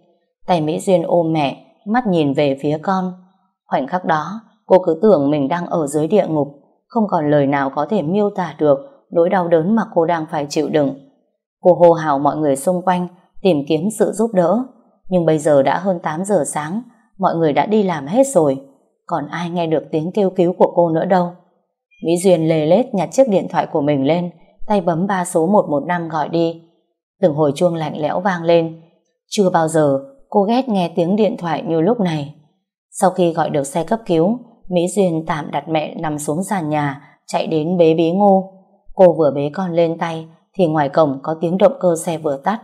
Tay Mỹ Duyên ôm mẹ, mắt nhìn về phía con. Khoảnh khắc đó, cô cứ tưởng mình đang ở dưới địa ngục, không còn lời nào có thể miêu tả được nỗi đau đớn mà cô đang phải chịu đựng. Cô hô hào mọi người xung quanh, tìm kiếm sự giúp đỡ. Nhưng bây giờ đã hơn 8 giờ sáng, mọi người đã đi làm hết rồi. Còn ai nghe được tiếng kêu cứu của cô nữa đâu. Mỹ Duyên lề lết nhặt chiếc điện thoại của mình lên, tay bấm ba số 115 gọi đi. Từng hồi chuông lạnh lẽo vang lên. Chưa bao giờ cô ghét nghe tiếng điện thoại như lúc này. Sau khi gọi được xe cấp cứu, Mỹ Duyên tạm đặt mẹ nằm xuống sàn nhà, chạy đến bế bí ngô. Cô vừa bế con lên tay, thì ngoài cổng có tiếng động cơ xe vừa tắt.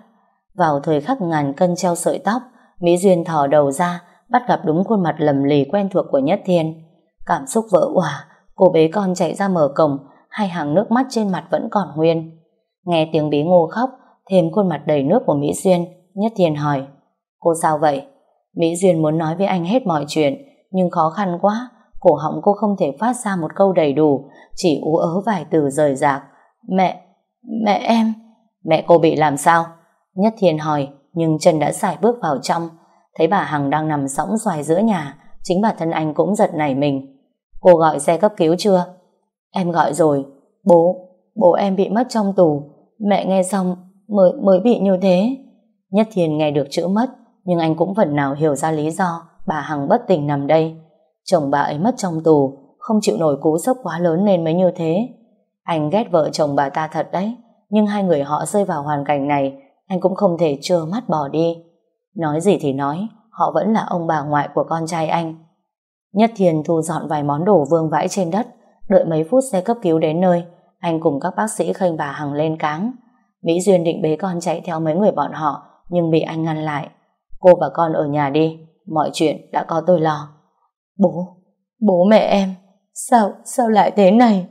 Vào thời khắc ngàn cân treo sợi tóc, Mỹ Duyên thò đầu ra, bắt gặp đúng khuôn mặt lầm lì quen thuộc của Nhất Thiên. Cảm xúc vỡ òa, cô bế con chạy ra mở cổng, hai hàng nước mắt trên mặt vẫn còn nguyên. Nghe tiếng bí ngô khóc, thêm khuôn mặt đầy nước của Mỹ Duyên, Nhất Thiên hỏi, cô sao vậy? Mỹ Duyên muốn nói với anh hết mọi chuyện, nhưng khó khăn quá, cổ họng cô không thể phát ra một câu đầy đủ, chỉ ú ớ vài từ rời rạc. Mẹ, mẹ em... Mẹ cô bị làm sao? Nhất Thiên hỏi, nhưng chân đã xài bước vào trong, thấy bà Hằng đang nằm sõng xoài giữa nhà, chính bản thân anh cũng giật nảy mình. Cô gọi xe cấp cứu chưa? Em gọi rồi, bố, bố em bị mất trong tù, mẹ nghe xong mới mới bị như thế. Nhất Thiên nghe được chữ mất, nhưng anh cũng phần nào hiểu ra lý do bà Hằng bất tỉnh nằm đây. Chồng bà ấy mất trong tù, không chịu nổi cú sốc quá lớn nên mới như thế. Anh ghét vợ chồng bà ta thật đấy, nhưng hai người họ rơi vào hoàn cảnh này, anh cũng không thể trơ mắt bỏ đi. Nói gì thì nói, họ vẫn là ông bà ngoại của con trai anh. Nhất Thiền thu dọn vài món đồ vương vãi trên đất, đợi mấy phút xe cấp cứu đến nơi, anh cùng các bác sĩ khênh bà Hằng lên cáng. Mỹ Duyên định bế con chạy theo mấy người bọn họ, nhưng bị anh ngăn lại. Cô và con ở nhà đi, mọi chuyện đã có tôi lo. Bố, bố mẹ em, sao, sao lại thế này?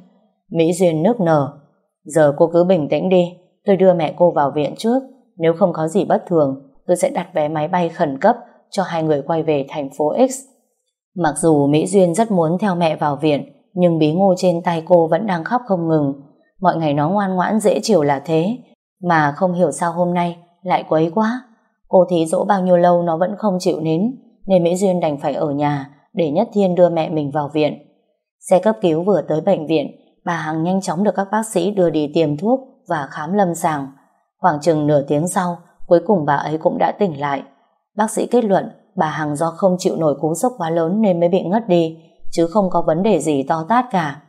Mỹ Duyên nước nở. Giờ cô cứ bình tĩnh đi, tôi đưa mẹ cô vào viện trước. Nếu không có gì bất thường, tôi sẽ đặt vé máy bay khẩn cấp cho hai người quay về thành phố X. Mặc dù Mỹ Duyên rất muốn theo mẹ vào viện, nhưng bí ngô trên tay cô vẫn đang khóc không ngừng. Mọi ngày nó ngoan ngoãn dễ chịu là thế, mà không hiểu sao hôm nay lại quấy quá. Cô thí dỗ bao nhiêu lâu nó vẫn không chịu nín, nên Mỹ Duyên đành phải ở nhà để Nhất Thiên đưa mẹ mình vào viện. Xe cấp cứu vừa tới bệnh viện, bà Hằng nhanh chóng được các bác sĩ đưa đi tiêm thuốc và khám lâm sàng. Khoảng chừng nửa tiếng sau, cuối cùng bà ấy cũng đã tỉnh lại. Bác sĩ kết luận bà Hằng do không chịu nổi cú sốc quá lớn nên mới bị ngất đi, chứ không có vấn đề gì to tát cả.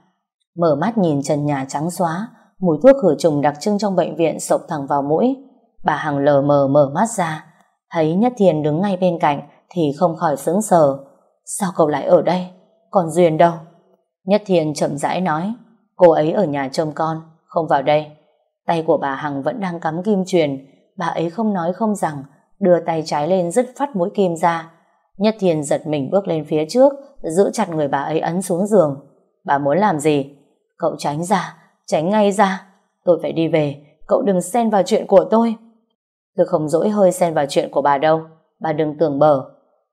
Mở mắt nhìn trần nhà trắng xóa, mùi thuốc khử trùng đặc trưng trong bệnh viện sộc thẳng vào mũi. Bà Hằng lờ mờ mở mắt ra, thấy Nhất Thiền đứng ngay bên cạnh thì không khỏi sững sờ. Sao cậu lại ở đây? Còn Duyên đâu? Nhất Thiền chậm rãi nói, cô ấy ở nhà trông con, không vào đây. Tay của bà Hằng vẫn đang cắm kim truyền, bà ấy không nói không rằng, đưa tay trái lên dứt phát mũi kim ra. Nhất Thiền giật mình bước lên phía trước, giữ chặt người bà ấy ấn xuống giường. Bà muốn làm gì? Cậu tránh ra, tránh ngay ra. Tôi phải đi về, cậu đừng xen vào chuyện của tôi. Tôi không dỗi hơi xen vào chuyện của bà đâu. Bà đừng tưởng bờ.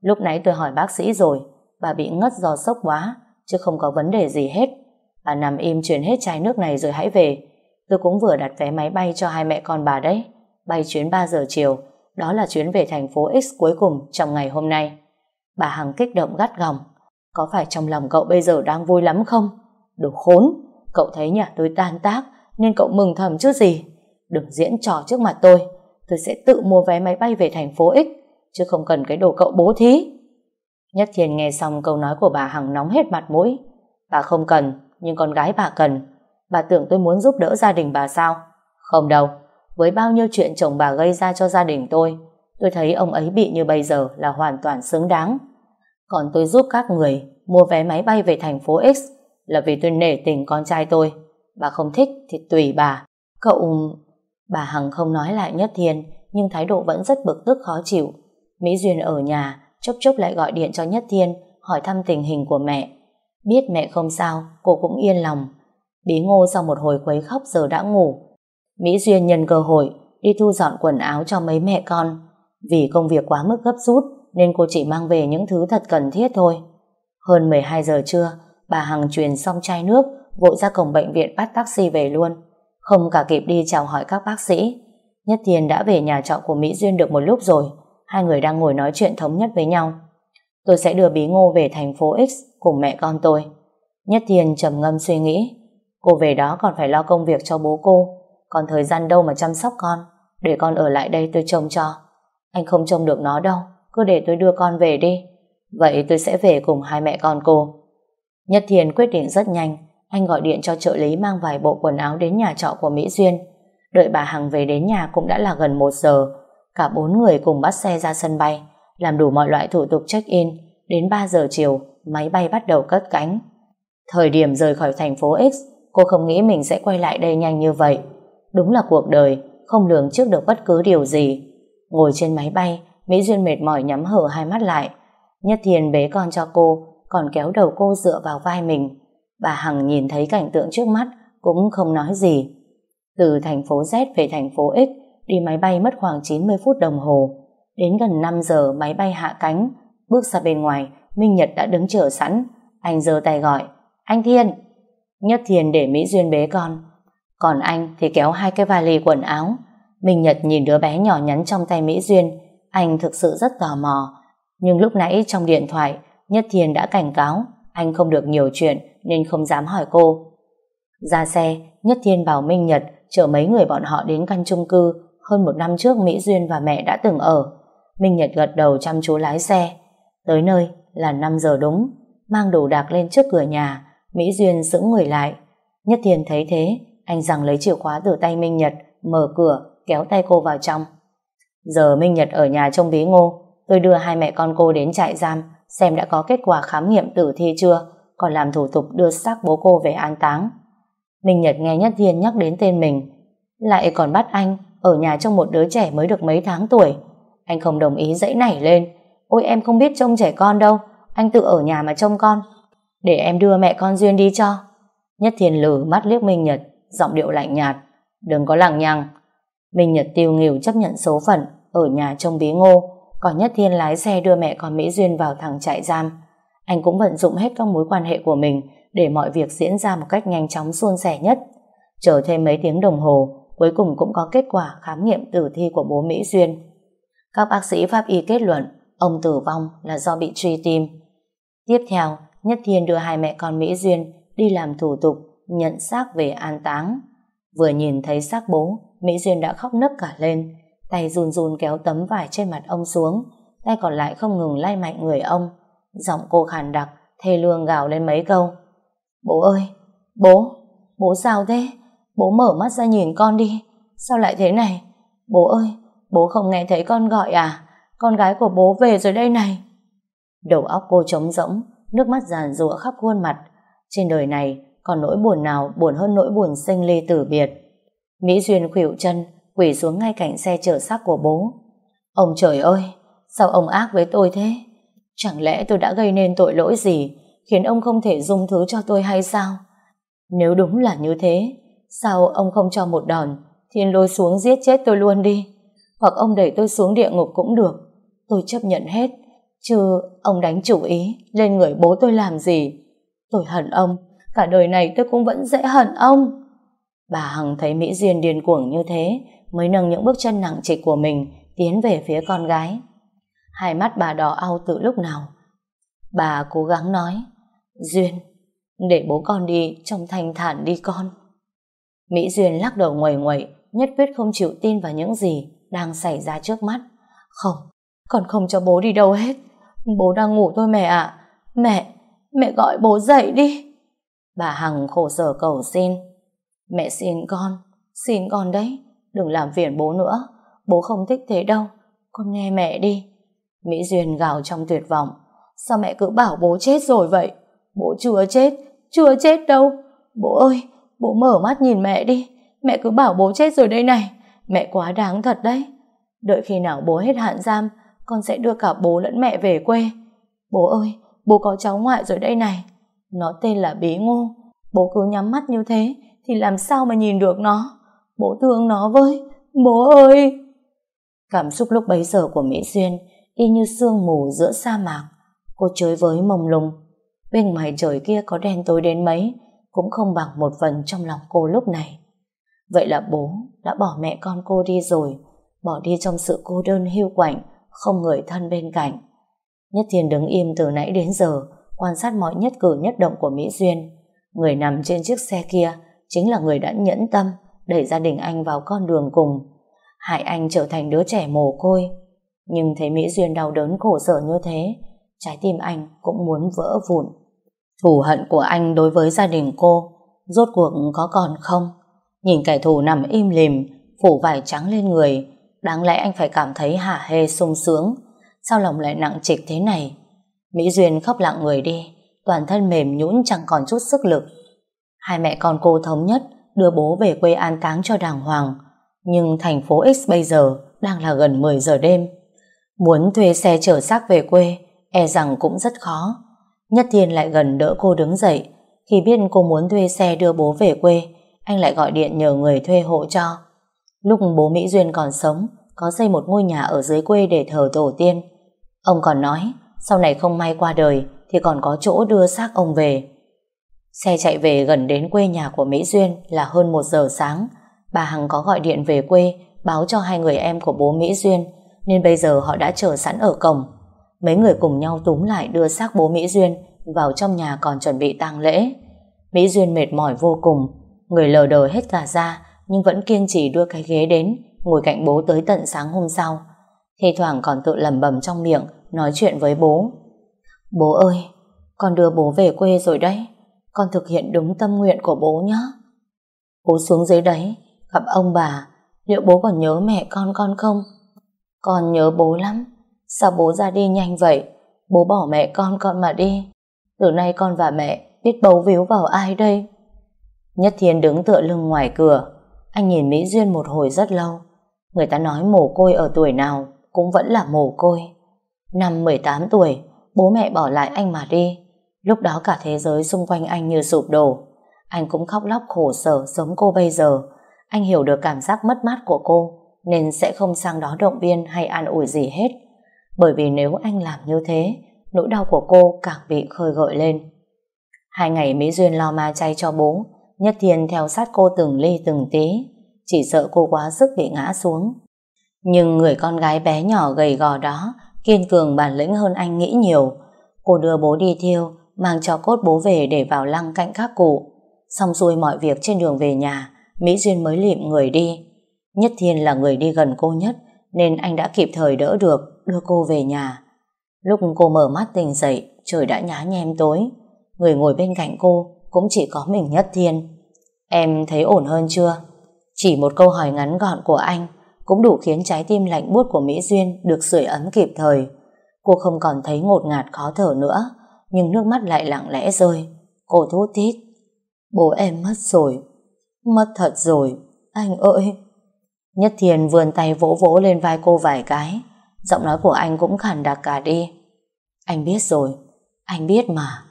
Lúc nãy tôi hỏi bác sĩ rồi, bà bị ngất do sốc quá, chứ không có vấn đề gì hết. Bà nằm im chuyển hết chai nước này rồi hãy về. Tôi cũng vừa đặt vé máy bay cho hai mẹ con bà đấy. Bay chuyến 3 giờ chiều, đó là chuyến về thành phố X cuối cùng trong ngày hôm nay. Bà Hằng kích động gắt gỏng. Có phải trong lòng cậu bây giờ đang vui lắm không? Đồ khốn, cậu thấy nhà tôi tan tác nên cậu mừng thầm chứ gì. Đừng diễn trò trước mặt tôi. Tôi sẽ tự mua vé máy bay về thành phố X chứ không cần cái đồ cậu bố thí. Nhất Thiên nghe xong câu nói của bà Hằng nóng hết mặt mũi. Bà không cần, nhưng con gái bà cần. Bà tưởng tôi muốn giúp đỡ gia đình bà sao? Không đâu, với bao nhiêu chuyện chồng bà gây ra cho gia đình tôi, tôi thấy ông ấy bị như bây giờ là hoàn toàn xứng đáng. Còn tôi giúp các người mua vé máy bay về thành phố X là vì tôi nể tình con trai tôi. Bà không thích thì tùy bà. Cậu... Bà Hằng không nói lại Nhất Thiên, nhưng thái độ vẫn rất bực tức khó chịu. Mỹ Duyên ở nhà, chốc chốc lại gọi điện cho Nhất Thiên, hỏi thăm tình hình của mẹ. Biết mẹ không sao, cô cũng yên lòng. Bí ngô sau một hồi quấy khóc giờ đã ngủ. Mỹ Duyên nhân cơ hội đi thu dọn quần áo cho mấy mẹ con. Vì công việc quá mức gấp rút nên cô chỉ mang về những thứ thật cần thiết thôi. Hơn 12 giờ trưa, bà Hằng truyền xong chai nước, vội ra cổng bệnh viện bắt taxi về luôn. Không cả kịp đi chào hỏi các bác sĩ. Nhất Thiên đã về nhà trọ của Mỹ Duyên được một lúc rồi. Hai người đang ngồi nói chuyện thống nhất với nhau. Tôi sẽ đưa Bí Ngô về thành phố X cùng mẹ con tôi. Nhất Thiên trầm ngâm suy nghĩ. Cô về đó còn phải lo công việc cho bố cô. Còn thời gian đâu mà chăm sóc con. Để con ở lại đây tôi trông cho. Anh không trông được nó đâu. Cứ để tôi đưa con về đi. Vậy tôi sẽ về cùng hai mẹ con cô. Nhất Thiên quyết định rất nhanh. Anh gọi điện cho trợ lý mang vài bộ quần áo đến nhà trọ của Mỹ Duyên. Đợi bà Hằng về đến nhà cũng đã là gần một giờ. Cả bốn người cùng bắt xe ra sân bay, làm đủ mọi loại thủ tục check-in. Đến 3 giờ chiều, máy bay bắt đầu cất cánh. Thời điểm rời khỏi thành phố X, cô không nghĩ mình sẽ quay lại đây nhanh như vậy. Đúng là cuộc đời, không lường trước được bất cứ điều gì. Ngồi trên máy bay, Mỹ Duyên mệt mỏi nhắm hở hai mắt lại. Nhất Thiền bế con cho cô, còn kéo đầu cô dựa vào vai mình. Bà Hằng nhìn thấy cảnh tượng trước mắt, cũng không nói gì. Từ thành phố Z về thành phố X, đi máy bay mất khoảng 90 phút đồng hồ. Đến gần 5 giờ máy bay hạ cánh, bước ra bên ngoài, Minh Nhật đã đứng chờ sẵn. Anh giơ tay gọi, anh Thiên. Nhất Thiên để Mỹ Duyên bế con. Còn anh thì kéo hai cái vali quần áo. Minh Nhật nhìn đứa bé nhỏ nhắn trong tay Mỹ Duyên, anh thực sự rất tò mò. Nhưng lúc nãy trong điện thoại, Nhất Thiên đã cảnh cáo anh không được nhiều chuyện nên không dám hỏi cô. Ra xe, Nhất Thiên bảo Minh Nhật chở mấy người bọn họ đến căn chung cư hơn một năm trước Mỹ Duyên và mẹ đã từng ở. Minh Nhật gật đầu chăm chú lái xe. Tới nơi là 5 giờ đúng, mang đồ đạc lên trước cửa nhà, Mỹ Duyên sững người lại. Nhất Thiên thấy thế, anh rằng lấy chìa khóa từ tay Minh Nhật, mở cửa, kéo tay cô vào trong. Giờ Minh Nhật ở nhà trông bí ngô, tôi đưa hai mẹ con cô đến trại giam, xem đã có kết quả khám nghiệm tử thi chưa, còn làm thủ tục đưa xác bố cô về an táng. Minh Nhật nghe Nhất Thiên nhắc đến tên mình, lại còn bắt anh ở nhà trong một đứa trẻ mới được mấy tháng tuổi. Anh không đồng ý dãy nảy lên. Ôi em không biết trông trẻ con đâu, anh tự ở nhà mà trông con. Để em đưa mẹ con Duyên đi cho. Nhất Thiên lử mắt liếc Minh Nhật, giọng điệu lạnh nhạt. Đừng có lằng nhằng. Minh Nhật tiêu nghỉu chấp nhận số phận, ở nhà trông bí ngô, còn Nhất Thiên lái xe đưa mẹ con Mỹ Duyên vào thẳng trại giam. Anh cũng vận dụng hết các mối quan hệ của mình để mọi việc diễn ra một cách nhanh chóng suôn sẻ nhất. Chờ thêm mấy tiếng đồng hồ, cuối cùng cũng có kết quả khám nghiệm tử thi của bố Mỹ Duyên. Các bác sĩ pháp y kết luận ông tử vong là do bị truy tim. Tiếp theo, Nhất Thiên đưa hai mẹ con Mỹ Duyên đi làm thủ tục nhận xác về an táng. Vừa nhìn thấy xác bố, Mỹ Duyên đã khóc nấc cả lên, tay run run kéo tấm vải trên mặt ông xuống, tay còn lại không ngừng lay mạnh người ông. Giọng cô khàn đặc, thê lương gào lên mấy câu. Bố ơi, bố, bố sao thế? Bố mở mắt ra nhìn con đi. Sao lại thế này? Bố ơi, bố không nghe thấy con gọi à? Con gái của bố về rồi đây này. Đầu óc cô trống rỗng, nước mắt giàn rụa khắp khuôn mặt. Trên đời này, còn nỗi buồn nào buồn hơn nỗi buồn sinh ly tử biệt. Mỹ Duyên khuỷu chân, quỳ xuống ngay cạnh xe chở xác của bố. Ông trời ơi, sao ông ác với tôi thế? Chẳng lẽ tôi đã gây nên tội lỗi gì, khiến ông không thể dung thứ cho tôi hay sao? Nếu đúng là như thế, Sao ông không cho một đòn Thiên lôi xuống giết chết tôi luôn đi Hoặc ông đẩy tôi xuống địa ngục cũng được Tôi chấp nhận hết Chứ ông đánh chủ ý Lên người bố tôi làm gì Tôi hận ông Cả đời này tôi cũng vẫn dễ hận ông Bà Hằng thấy Mỹ Duyên điên cuồng như thế Mới nâng những bước chân nặng trịch của mình Tiến về phía con gái Hai mắt bà đỏ au từ lúc nào Bà cố gắng nói Duyên Để bố con đi trong thanh thản đi con Mỹ Duyên lắc đầu nguầy nguậy, nhất quyết không chịu tin vào những gì đang xảy ra trước mắt. Không, con không cho bố đi đâu hết. Bố đang ngủ thôi mẹ ạ. Mẹ, mẹ gọi bố dậy đi. Bà Hằng khổ sở cầu xin. Mẹ xin con, xin con đấy. Đừng làm phiền bố nữa. Bố không thích thế đâu. Con nghe mẹ đi. Mỹ Duyên gào trong tuyệt vọng. Sao mẹ cứ bảo bố chết rồi vậy? Bố chưa chết, chưa chết đâu. Bố ơi, Bố mở mắt nhìn mẹ đi Mẹ cứ bảo bố chết rồi đây này Mẹ quá đáng thật đấy Đợi khi nào bố hết hạn giam Con sẽ đưa cả bố lẫn mẹ về quê Bố ơi, bố có cháu ngoại rồi đây này Nó tên là Bí Ngô Bố cứ nhắm mắt như thế thì làm sao mà nhìn được nó. Bố thương nó với. Bố ơi! Cảm xúc lúc bấy giờ của Mỹ Duyên y như sương mù giữa sa mạc. Cô chơi với mông lung. Bên ngoài trời kia có đen tối đến mấy cũng không bằng một phần trong lòng cô lúc này. Vậy là bố đã bỏ mẹ con cô đi rồi, bỏ đi trong sự cô đơn hiu quạnh, không người thân bên cạnh. Nhất Thiên đứng im từ nãy đến giờ, quan sát mọi nhất cử nhất động của Mỹ Duyên. Người nằm trên chiếc xe kia chính là người đã nhẫn tâm đẩy gia đình anh vào con đường cùng, hại anh trở thành đứa trẻ mồ côi. Nhưng thấy Mỹ Duyên đau đớn khổ sở như thế, trái tim anh cũng muốn vỡ vụn. Thù hận của anh đối với gia đình cô rốt cuộc có còn không? Nhìn kẻ thù nằm im lìm, phủ vải trắng lên người, đáng lẽ anh phải cảm thấy hả hê sung sướng. Sao lòng lại nặng trịch thế này? Mỹ Duyên khóc lặng người đi, toàn thân mềm nhũn chẳng còn chút sức lực. Hai mẹ con cô thống nhất đưa bố về quê an táng cho đàng hoàng. Nhưng thành phố X bây giờ đang là gần 10 giờ đêm. Muốn thuê xe chở xác về quê, e rằng cũng rất khó. Nhất Thiên lại gần đỡ cô đứng dậy. Khi biết cô muốn thuê xe đưa bố về quê, anh lại gọi điện nhờ người thuê hộ cho. Lúc bố Mỹ Duyên còn sống, có xây một ngôi nhà ở dưới quê để thờ tổ tiên. Ông còn nói, sau này không may qua đời thì còn có chỗ đưa xác ông về. Xe chạy về gần đến quê nhà của Mỹ Duyên là hơn một giờ sáng. Bà Hằng có gọi điện về quê báo cho hai người em của bố Mỹ Duyên nên bây giờ họ đã chờ sẵn ở cổng. Mấy người cùng nhau túm lại đưa xác bố Mỹ Duyên vào trong nhà còn chuẩn bị tang lễ. Mỹ Duyên mệt mỏi vô cùng, người lờ đờ hết cả da nhưng vẫn kiên trì đưa cái ghế đến ngồi cạnh bố tới tận sáng hôm sau. Thì thoảng còn tự lẩm bẩm trong miệng nói chuyện với bố. Bố ơi, con đưa bố về quê rồi đấy. Con thực hiện đúng tâm nguyện của bố nhé. Bố xuống dưới đấy, gặp ông bà, liệu bố còn nhớ mẹ con con không? Con nhớ bố lắm. Sao bố ra đi nhanh vậy? Bố bỏ mẹ con con mà đi. Từ nay con và mẹ biết bấu víu vào ai đây? Nhất Thiên đứng tựa lưng ngoài cửa. Anh nhìn Mỹ Duyên một hồi rất lâu. Người ta nói mồ côi ở tuổi nào cũng vẫn là mồ côi. Năm 18 tuổi, bố mẹ bỏ lại anh mà đi. Lúc đó cả thế giới xung quanh anh như sụp đổ. Anh cũng khóc lóc khổ sở giống cô bây giờ. Anh hiểu được cảm giác mất mát của cô, nên sẽ không sang đó động viên hay an ủi gì hết. Bởi vì nếu anh làm như thế, nỗi đau của cô càng bị khơi gợi lên. Hai ngày Mỹ Duyên lo ma chay cho bố, Nhất Thiên theo sát cô từng ly từng tí, chỉ sợ cô quá sức bị ngã xuống. Nhưng người con gái bé nhỏ gầy gò đó kiên cường bản lĩnh hơn anh nghĩ nhiều. Cô đưa bố đi thiêu, mang cho cốt bố về để vào lăng cạnh các cụ. Xong xuôi mọi việc trên đường về nhà, Mỹ Duyên mới lịm người đi. Nhất Thiên là người đi gần cô nhất, nên anh đã kịp thời đỡ được, đưa cô về nhà. Lúc cô mở mắt tỉnh dậy, trời đã nhá nhem tối. Người ngồi bên cạnh cô cũng chỉ có mình Nhất Thiên. Em thấy ổn hơn chưa? Chỉ một câu hỏi ngắn gọn của anh cũng đủ khiến trái tim lạnh buốt của Mỹ Duyên được sưởi ấm kịp thời. Cô không còn thấy ngột ngạt khó thở nữa, nhưng nước mắt lại lặng lẽ rơi. Cô thút thít. Bố em mất rồi. Mất thật rồi. Anh ơi. Nhất Thiền vươn tay vỗ vỗ lên vai cô vài cái. Giọng nói của anh cũng khàn đặc cả đi. Anh biết rồi. Anh biết mà.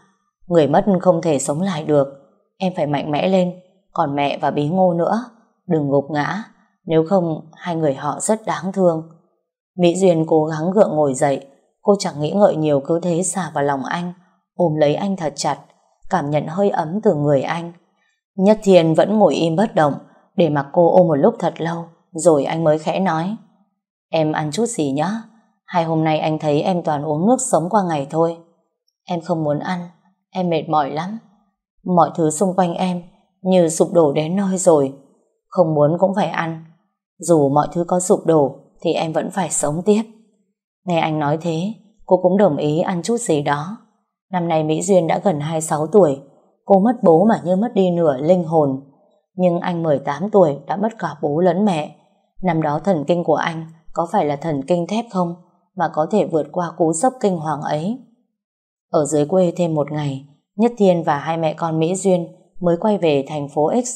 Người mất không thể sống lại được. Em phải mạnh mẽ lên. Còn mẹ và bí ngô nữa. Đừng gục ngã. Nếu không, hai người họ rất đáng thương. Mỹ Duyên cố gắng gượng ngồi dậy. Cô chẳng nghĩ ngợi nhiều cứ thế xả vào lòng anh ôm lấy anh thật chặt, cảm nhận hơi ấm từ người anh. Nhất Thiên vẫn ngồi im bất động, để mặc cô ôm một lúc thật lâu, rồi anh mới khẽ nói. Em ăn chút gì nhá? Hai hôm nay anh thấy em toàn uống nước sống qua ngày thôi. Em không muốn ăn, em mệt mỏi lắm. Mọi thứ xung quanh em như sụp đổ đến nơi rồi. Không muốn cũng phải ăn. Dù mọi thứ có sụp đổ thì em vẫn phải sống tiếp. Nghe anh nói thế, cô cũng đồng ý ăn chút gì đó. Năm nay Mỹ Duyên đã gần 26 tuổi, cô mất bố mà như mất đi nửa linh hồn. Nhưng anh 18 tuổi đã mất cả bố lẫn mẹ. Năm đó thần kinh của anh có phải là thần kinh thép không mà có thể vượt qua cú sốc kinh hoàng ấy. Ở dưới quê thêm một ngày, Nhất Thiên và hai mẹ con Mỹ Duyên mới quay về thành phố X.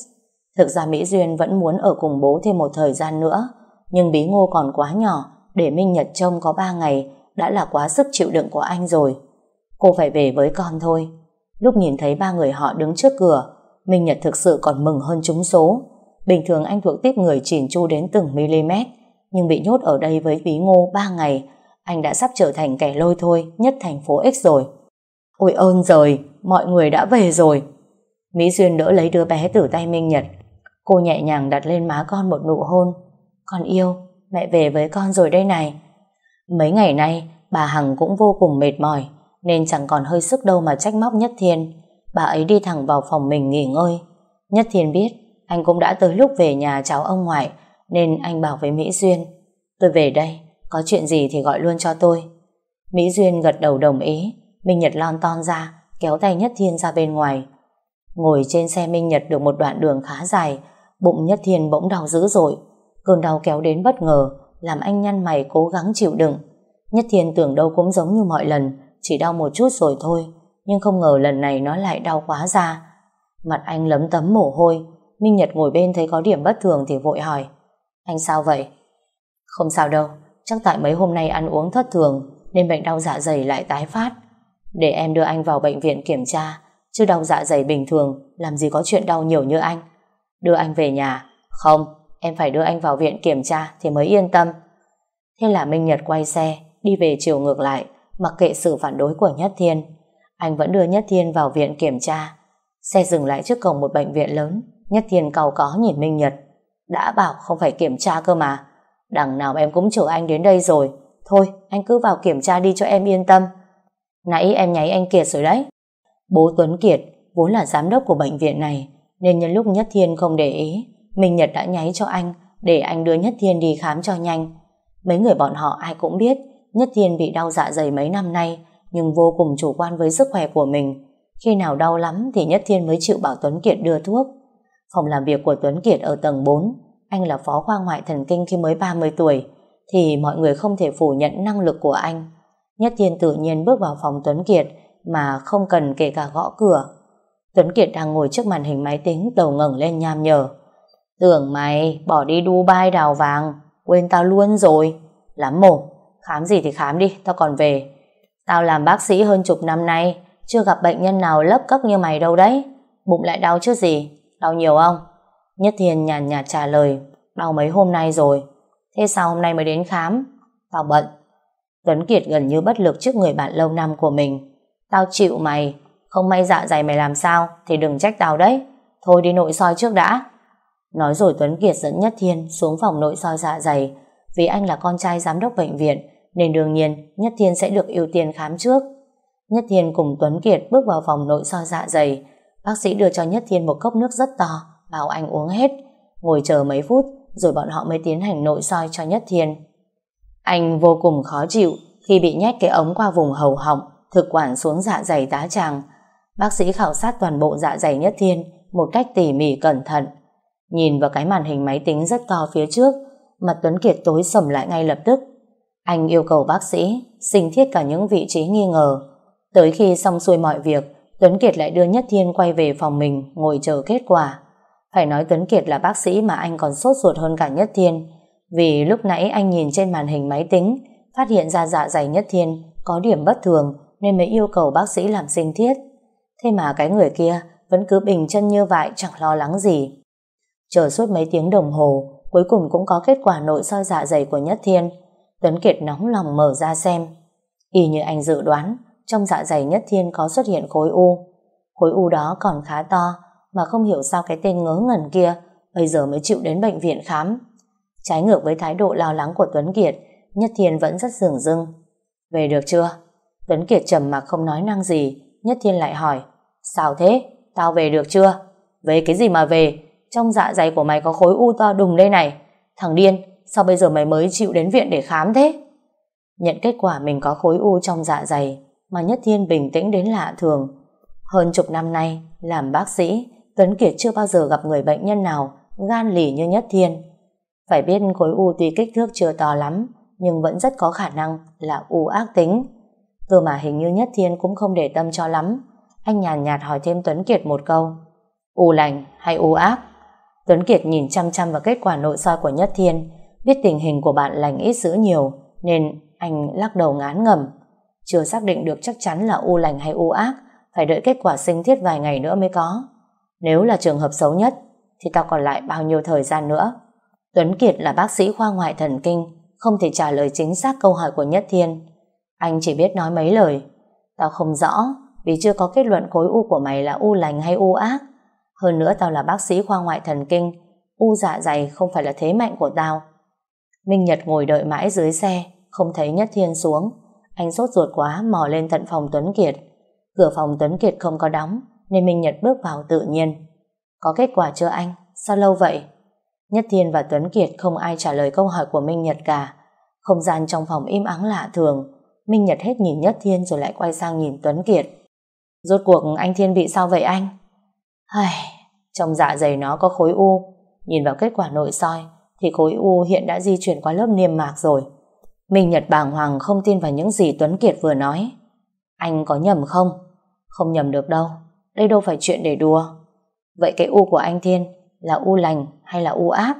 Thực ra Mỹ Duyên vẫn muốn ở cùng bố thêm một thời gian nữa, nhưng bí ngô còn quá nhỏ để Minh Nhật trông có 3 ngày đã là quá sức chịu đựng của anh rồi. Cô phải về với con thôi. Lúc nhìn thấy ba người họ đứng trước cửa, Minh Nhật thực sự còn mừng hơn chúng số. Bình thường anh thuộc tiếp người chỉn chu đến từng mm, nhưng bị nhốt ở đây với bí ngô 3 ngày, anh đã sắp trở thành kẻ lôi thôi nhất thành phố X rồi. Ôi ơn rồi, mọi người đã về rồi. Mỹ Duyên đỡ lấy đứa bé từ tay Minh Nhật. Cô nhẹ nhàng đặt lên má con một nụ hôn. Con yêu, mẹ về với con rồi đây này. Mấy ngày nay, bà Hằng cũng vô cùng mệt mỏi, nên chẳng còn hơi sức đâu mà trách móc Nhất Thiên. Bà ấy đi thẳng vào phòng mình nghỉ ngơi. Nhất Thiên biết, anh cũng đã tới lúc về nhà cháu ông ngoại, nên anh bảo với Mỹ Duyên, tôi về đây, có chuyện gì thì gọi luôn cho tôi. Mỹ Duyên gật đầu đồng ý, Minh Nhật lon ton ra, kéo tay Nhất Thiên ra bên ngoài. Ngồi trên xe Minh Nhật được một đoạn đường khá dài, bụng Nhất Thiên bỗng đau dữ dội. Cơn đau kéo đến bất ngờ, làm anh nhăn mày cố gắng chịu đựng. Nhất Thiên tưởng đâu cũng giống như mọi lần, chỉ đau một chút rồi thôi, nhưng không ngờ lần này nó lại đau quá ra. Mặt anh lấm tấm mồ hôi, Minh Nhật ngồi bên thấy có điểm bất thường thì vội hỏi. Anh sao vậy? Không sao đâu, chắc tại mấy hôm nay ăn uống thất thường nên bệnh đau dạ dày lại tái phát. Để em đưa anh vào bệnh viện kiểm tra, chứ đau dạ dày bình thường làm gì có chuyện đau nhiều như anh. Đưa anh về nhà. Không, em phải đưa anh vào viện kiểm tra thì mới yên tâm. Thế là Minh Nhật quay xe, đi về chiều ngược lại, mặc kệ sự phản đối của Nhất Thiên. Anh vẫn đưa Nhất Thiên vào viện kiểm tra. Xe dừng lại trước cổng một bệnh viện lớn, Nhất Thiên cầu có nhìn Minh Nhật. Đã bảo không phải kiểm tra cơ mà. Đằng nào em cũng chở anh đến đây rồi. Thôi, anh cứ vào kiểm tra đi cho em yên tâm. Nãy em nháy anh Kiệt rồi đấy. Bố Tuấn Kiệt vốn là giám đốc của bệnh viện này, nên nhân lúc Nhất Thiên không để ý, Minh Nhật đã nháy cho anh để anh đưa Nhất Thiên đi khám cho nhanh. Mấy người bọn họ ai cũng biết Nhất Thiên bị đau dạ dày mấy năm nay nhưng vô cùng chủ quan với sức khỏe của mình. Khi nào đau lắm thì Nhất Thiên mới chịu bảo Tuấn Kiệt đưa thuốc. Phòng làm việc của Tuấn Kiệt ở tầng 4, anh là phó khoa ngoại thần kinh khi mới 30 tuổi, thì mọi người không thể phủ nhận năng lực của anh. Nhất Thiên tự nhiên bước vào phòng Tuấn Kiệt mà không cần kể cả gõ cửa. Tuấn Kiệt đang ngồi trước màn hình máy tính đầu ngẩng lên nham nhở. Tưởng mày bỏ đi Dubai đào vàng, quên tao luôn rồi. Lắm mồm, khám gì thì khám đi, tao còn về. Tao làm bác sĩ hơn chục năm nay, chưa gặp bệnh nhân nào lấp cấp như mày đâu đấy. Bụng lại đau chứ gì, đau nhiều không? Nhất Thiên nhàn nhạt trả lời, đau mấy hôm nay rồi. Thế sao hôm nay mới đến khám? Tao bận. Tuấn Kiệt gần như bất lực trước người bạn lâu năm của mình. Tao chịu mày, không may dạ dày mày làm sao thì đừng trách tao đấy. Thôi đi nội soi trước đã. Nói rồi Tuấn Kiệt dẫn Nhất Thiên xuống phòng nội soi dạ dày vì anh là con trai giám đốc bệnh viện nên đương nhiên Nhất Thiên sẽ được ưu tiên khám trước. Nhất Thiên cùng Tuấn Kiệt bước vào phòng nội soi dạ dày. Bác sĩ đưa cho Nhất Thiên một cốc nước rất to bảo anh uống hết. Ngồi chờ mấy phút rồi bọn họ mới tiến hành nội soi cho Nhất Thiên. Anh vô cùng khó chịu khi bị nhét cái ống qua vùng hầu họng thực quản xuống dạ dày tá tràng. Bác sĩ khảo sát toàn bộ dạ dày Nhất Thiên một cách tỉ mỉ cẩn thận. Nhìn vào cái màn hình máy tính rất to phía trước, mặt Tuấn Kiệt tối sầm lại ngay lập tức. Anh yêu cầu bác sĩ sinh thiết cả những vị trí nghi ngờ. Tới khi xong xuôi mọi việc, Tuấn Kiệt lại đưa Nhất Thiên quay về phòng mình ngồi chờ kết quả. Phải nói Tuấn Kiệt là bác sĩ mà anh còn sốt ruột hơn cả Nhất Thiên vì lúc nãy anh nhìn trên màn hình máy tính phát hiện ra dạ dày Nhất Thiên có điểm bất thường nên mới yêu cầu bác sĩ làm sinh thiết. Thế mà cái người kia vẫn cứ bình chân như vậy chẳng lo lắng gì. Chờ suốt mấy tiếng đồng hồ cuối cùng cũng có kết quả nội soi dạ dày của Nhất Thiên. Tuấn Kiệt nóng lòng mở ra xem. Y như anh dự đoán trong dạ dày Nhất Thiên có xuất hiện khối u. Khối u đó còn khá to mà không hiểu sao cái tên ngớ ngẩn kia bây giờ mới chịu đến bệnh viện khám. Trái ngược với thái độ lo lắng của Tuấn Kiệt, Nhất Thiên vẫn rất dường dưng. Về được chưa? Tuấn Kiệt trầm mặc không nói năng gì, Nhất Thiên lại hỏi, sao thế? Tao về được chưa? Về cái gì mà về? Trong dạ dày của mày có khối u to đùng đây này. Thằng điên, sao bây giờ mày mới chịu đến viện để khám thế? Nhận kết quả mình có khối u trong dạ dày, mà Nhất Thiên bình tĩnh đến lạ thường. Hơn chục năm nay, làm bác sĩ, Tuấn Kiệt chưa bao giờ gặp người bệnh nhân nào gan lì như Nhất Thiên. Phải biết khối u tuy kích thước chưa to lắm, nhưng vẫn rất có khả năng là u ác tính. Cơ mà hình như Nhất Thiên cũng không để tâm cho lắm. Anh nhàn nhạt, hỏi thêm Tuấn Kiệt một câu. U lành hay u ác? Tuấn Kiệt nhìn chăm chăm vào kết quả nội soi của Nhất Thiên, biết tình hình của bạn lành ít dữ nhiều, nên anh lắc đầu ngán ngẩm. Chưa xác định được chắc chắn là u lành hay u ác, phải đợi kết quả sinh thiết vài ngày nữa mới có. Nếu là trường hợp xấu nhất, thì tao còn lại bao nhiêu thời gian nữa? Tuấn Kiệt là bác sĩ khoa ngoại thần kinh, không thể trả lời chính xác câu hỏi của Nhất Thiên. Anh chỉ biết nói mấy lời. Tao không rõ, vì chưa có kết luận khối u của mày là u lành hay u ác. Hơn nữa tao là bác sĩ khoa ngoại thần kinh, u dạ dày không phải là thế mạnh của tao. Minh Nhật ngồi đợi mãi dưới xe, không thấy Nhất Thiên xuống. Anh sốt ruột quá mò lên tận phòng Tuấn Kiệt. Cửa phòng Tuấn Kiệt không có đóng, nên Minh Nhật bước vào tự nhiên. Có kết quả chưa anh? Sao lâu vậy? Nhất Thiên và Tuấn Kiệt không ai trả lời câu hỏi của Minh Nhật cả. Không gian trong phòng im ắng lạ thường. Minh Nhật hết nhìn Nhất Thiên rồi lại quay sang nhìn Tuấn Kiệt. Rốt cuộc anh Thiên bị sao vậy anh? Ai, trong dạ dày nó có khối u. Nhìn vào kết quả nội soi thì khối u hiện đã di chuyển qua lớp niêm mạc rồi. Minh Nhật bàng hoàng không tin vào những gì Tuấn Kiệt vừa nói. Anh có nhầm không? Không nhầm được đâu. Đây đâu phải chuyện để đùa. Vậy cái u của anh Thiên là u lành hay là u ác?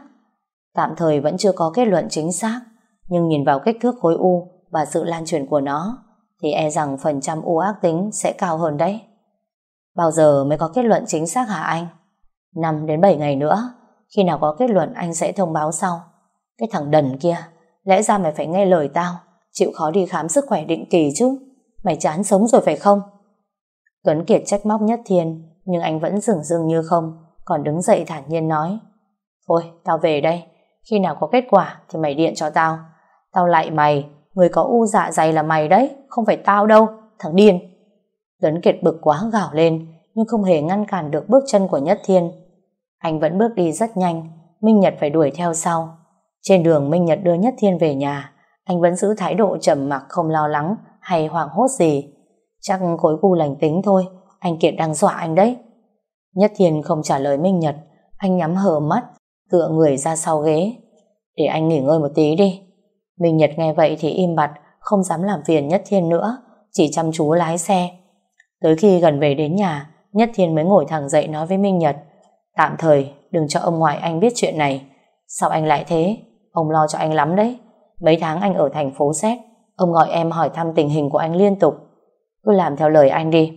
Tạm thời vẫn chưa có kết luận chính xác, nhưng nhìn vào kích thước khối u và sự lan truyền của nó, thì e rằng phần trăm u ác tính sẽ cao hơn đấy. Bao giờ mới có kết luận chính xác hả anh? 5 đến 7 ngày nữa, khi nào có kết luận anh sẽ thông báo sau. Cái thằng đần kia, lẽ ra mày phải nghe lời tao, chịu khó đi khám sức khỏe định kỳ chứ. Mày chán sống rồi phải không? Tuấn Kiệt trách móc Nhất Thiên, nhưng anh vẫn dừng dừng như không, còn đứng dậy thản nhiên nói. Thôi, tao về đây, khi nào có kết quả thì mày điện cho tao. Tao lại mày, người có u dạ dày là mày đấy, không phải tao đâu, thằng điên. Tuấn Kiệt bực quá gào lên, nhưng không hề ngăn cản được bước chân của Nhất Thiên. Anh vẫn bước đi rất nhanh, Minh Nhật phải đuổi theo sau. Trên đường Minh Nhật đưa Nhất Thiên về nhà, anh vẫn giữ thái độ trầm mặc không lo lắng hay hoảng hốt gì. Chắc khối cu lành tính thôi, anh Kiệt đang dọa anh đấy. Nhất Thiên không trả lời Minh Nhật, anh nhắm hờ mắt, tựa người ra sau ghế. Để anh nghỉ ngơi một tí đi. Minh Nhật nghe vậy thì im bặt, không dám làm phiền Nhất Thiên nữa, chỉ chăm chú lái xe. Tới khi gần về đến nhà, Nhất Thiên mới ngồi thẳng dậy nói với Minh Nhật, tạm thời đừng cho ông ngoại anh biết chuyện này. Sao anh lại thế? Ông lo cho anh lắm đấy. Mấy tháng anh ở thành phố xét, ông gọi em hỏi thăm tình hình của anh liên tục. Cứ làm theo lời anh đi.